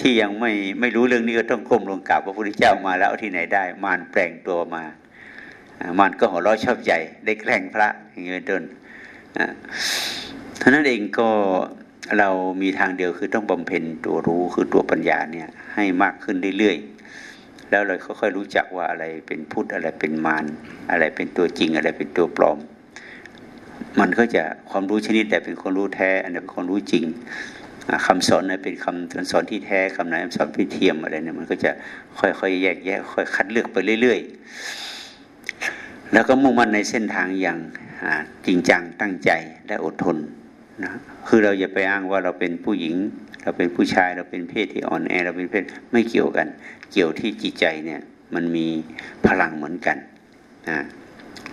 ที่ยังไม่ไม่รู้เรื่องนี้ก็ต้องก้มลงกราบพระพุทธเจ้ามาแล้วที่ไหนได้ มารแปลงตัวมา มารก็หัวเราะชอบใจได้แกล้งพระอย่างเงี้ยต้นท่านั้นเองก็ เรามีทางเดียวคือต้องบำเพ็ญตัวรู้คือตัวปัญญาเนี่ยให้มากขึ้นเรื่อยๆ แล้วเราค่อยๆรู้จักว่าอะไรเป็นพุทธอะไรเป็นมารอะไรเป็นตัวจริงอะไรเป็นตัวปลอม มันก็จะความรู้ชนิดแต่เป็นคนรู้แท้อันนี้เป็นคนรู้จริงคำสอนนั้นเป็นคำสอนที่แท้คำไหนคำสอนที่เทียมอะไรเนี่ยมันก็จะค่อยๆแยกแยะค่อยคัดเลือกไปเรื่อย ๆ แล้วก็มุ่งมั่นในเส้นทางอย่างจริงจังตั้งใจและอดทน นะคือเราอย่าไปอ้างว่าเราเป็นผู้หญิง เราเป็นผู้ชายเราเป็นเพศที่อ่อนแอเราเป็นเพศไม่เกี่ยวกัน เกี่ยวที่จิตใจเนี่ยมันมีพลังเหมือนกันนะ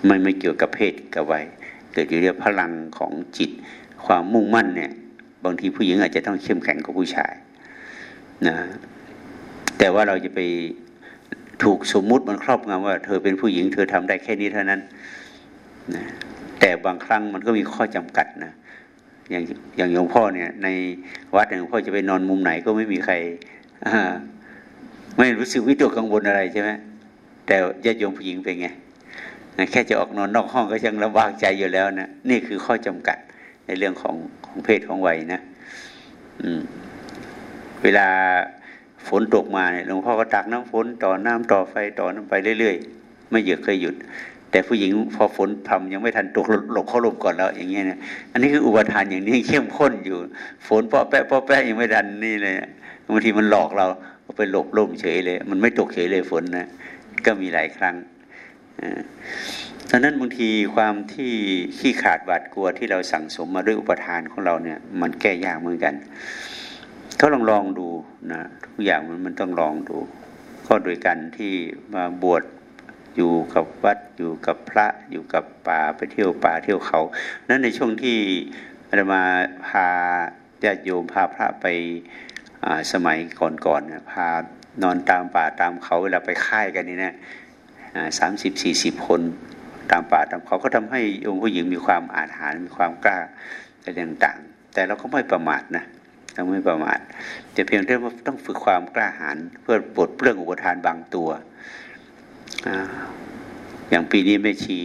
ไม่ไม่เกี่ยวกับเพศกับวัยเกิดอยู่เรียกพลังของจิต ความมุ่งมั่นเนี่ยบางทีผู้หญิงอาจจะต้องเข้มแข็งกว่าผู้ชายนะแต่ว่าเราจะไปถูกสมมุติมันครอบงำว่า เธอเป็นผู้หญิง เธอทำได้แค่นี้เท่านั้นนะแต่บางครั้งมันก็มีข้อจำกัดนะ อย่างอย่างหลวงพ่อเนี่ย ในวัดหลวงพ่อจะไปนอนมุมไหนก็ไม่มีใครไม่รู้สึกวิตกกังวลอะไรใช่ไหมแต่ญาติโยมผู้หญิงเป็นไงแค่จะออกนอนนอกห้องก็ยังลำบากใจอยู่แล้วนะนี่คือข้อจำกัดในเรื่องของของเพศของวัยนะอืมเวลาฝนตกมาเนี่ยหลวงพ่อก็ตักน้ำฝนต่อน้ำต่อไฟต่อน้ำไปเรื่อยๆ ไม่หยุดเคยหยุด แต่ผู้หญิงพอฝนทำยังไม่ทันตกหลบเข้าลมก่อนแล้วอย่างเงี้ยนะอันนี้คืออุปทานอย่างนี้เข้มข้นอยู่ ฝนเปาะแปะเปาะแปะยังไม่ทันนี่เลยบางทีมันหลอกเราไปหลบล่มเฉยเลย มันไม่ตกเฉยเลยฝนนะก็มีหลายครั้งดังนั้นบางทีความที่ขี้ขาดบาดกลัวที่เราสั่งสมมาด้วยอุปทานของเราเนี่ยมันแก้ยากเหมือนกัน ก็ลองลองดูนะทุกอย่างมันมันต้องลองดู ก็โดยการที่มาบวช อยู่กับวัดอยู่กับพระอยู่กับป่าไปเที่ยวป่าเที่ยวเขา นั้นในช่วงที่อามาพาญาติโยมพาพระไปสมัยก่อนๆเนี่ยพานอนตามป่าตามเขาเวลาไปค่ายกันนี่นะสามสิบสี่สิบคนตามป่าตามเขาก็ทำให้องค์ผู้หญิงมีความอาถรรพ์มีความกล้าอะไรต่างๆ แต่เราก็ไม่ประมาทนะเราไม่ประมาทแต่เพียงแต่ว่าต้องฝึกความกล้าหาญเพื่อปลดเปลื้องอุปทานบางตัว อย่างปีนี้ไม่ชี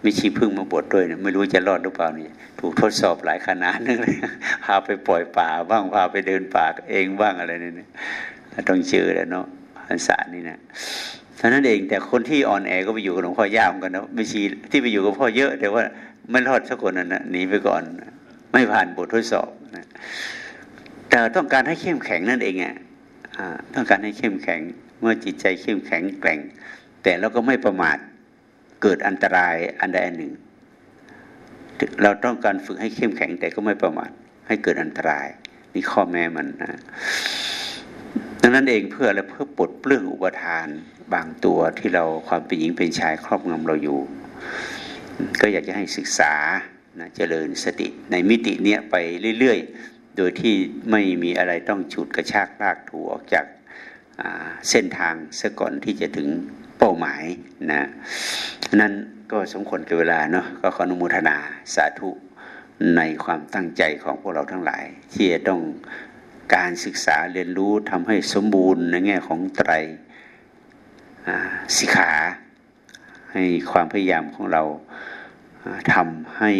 ไม่ชีพึ่งมาบวชดด้วยนะไม่รู้จะรอดหรือเปล่านี่ถูกทดสอบหลายขนาดนึงเลยพาไปปล่อยป่าบ้างพาไปเดินป่าเองบ้างอะไรเนี่ยต้องเจอแล้วเนาะพันษานี่นะท่านั้นเองแต่คนที่อ่อนแอก็ไปอยู่กับหลวงพ่อยากเหมือนกันนะไม่ชีที่ไปอยู่กับพ่อเยอะ แต่ว่าไม่รอดสักคนนั้นนะหนีไปก่อนไม่ผ่านบททดสอบนะแต่ต้องการให้เข้มแข็งนั่นเองอะต้องการให้เข้มแข็ง เมื่อจิตใจเข้มแข็งแกร่ง แต่เราก็ไม่ประมาทเกิดอันตรายอันใดอันหนึ่ง เราต้องการฝึกให้เข้มแข็ง แต่ก็ไม่ประมาทให้เกิดอันตรายนี่ข้อแม้มันนะดังนั้นเองเพื่ออะไรเพื่อปลดเปลื้องอุปทานบางตัวที่เราความเป็นหญิงเป็นชายครอบงำเราอยู่ ก็อยากจะให้ศึกษานะเจริญสติในมิติเนี้ยไปเรื่อยๆ โดยที่ไม่มีอะไรต้องฉุดกระชากลากถูออกจากเส้นทางซะก่อนที่จะถึง เป้าหมายนะนั้นก็สมควรกับเวลาเนาะก็ขออนุโมทนาสาธุในความตั้งใจของพวกเราทั้งหลาย ที่จะต้องการศึกษาเรียนรู้ทำให้สมบูรณ์ในแง่ของไตรสิขา ให้ความพยายามของเราทำให้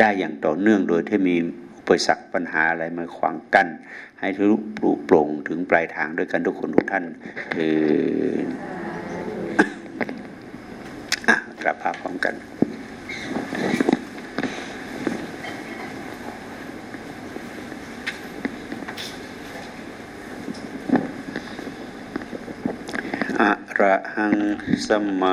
ได้อย่างต่อเนื่องโดยที่มีอุปสรรคปัญหาอะไรมาขวางกัน้นให้ทะลุปลุกโปร่งถึงปลายทางด้วยกันทุกคนทุกท่านคือ รับภาพพร้อมกันอะระหังสัมมา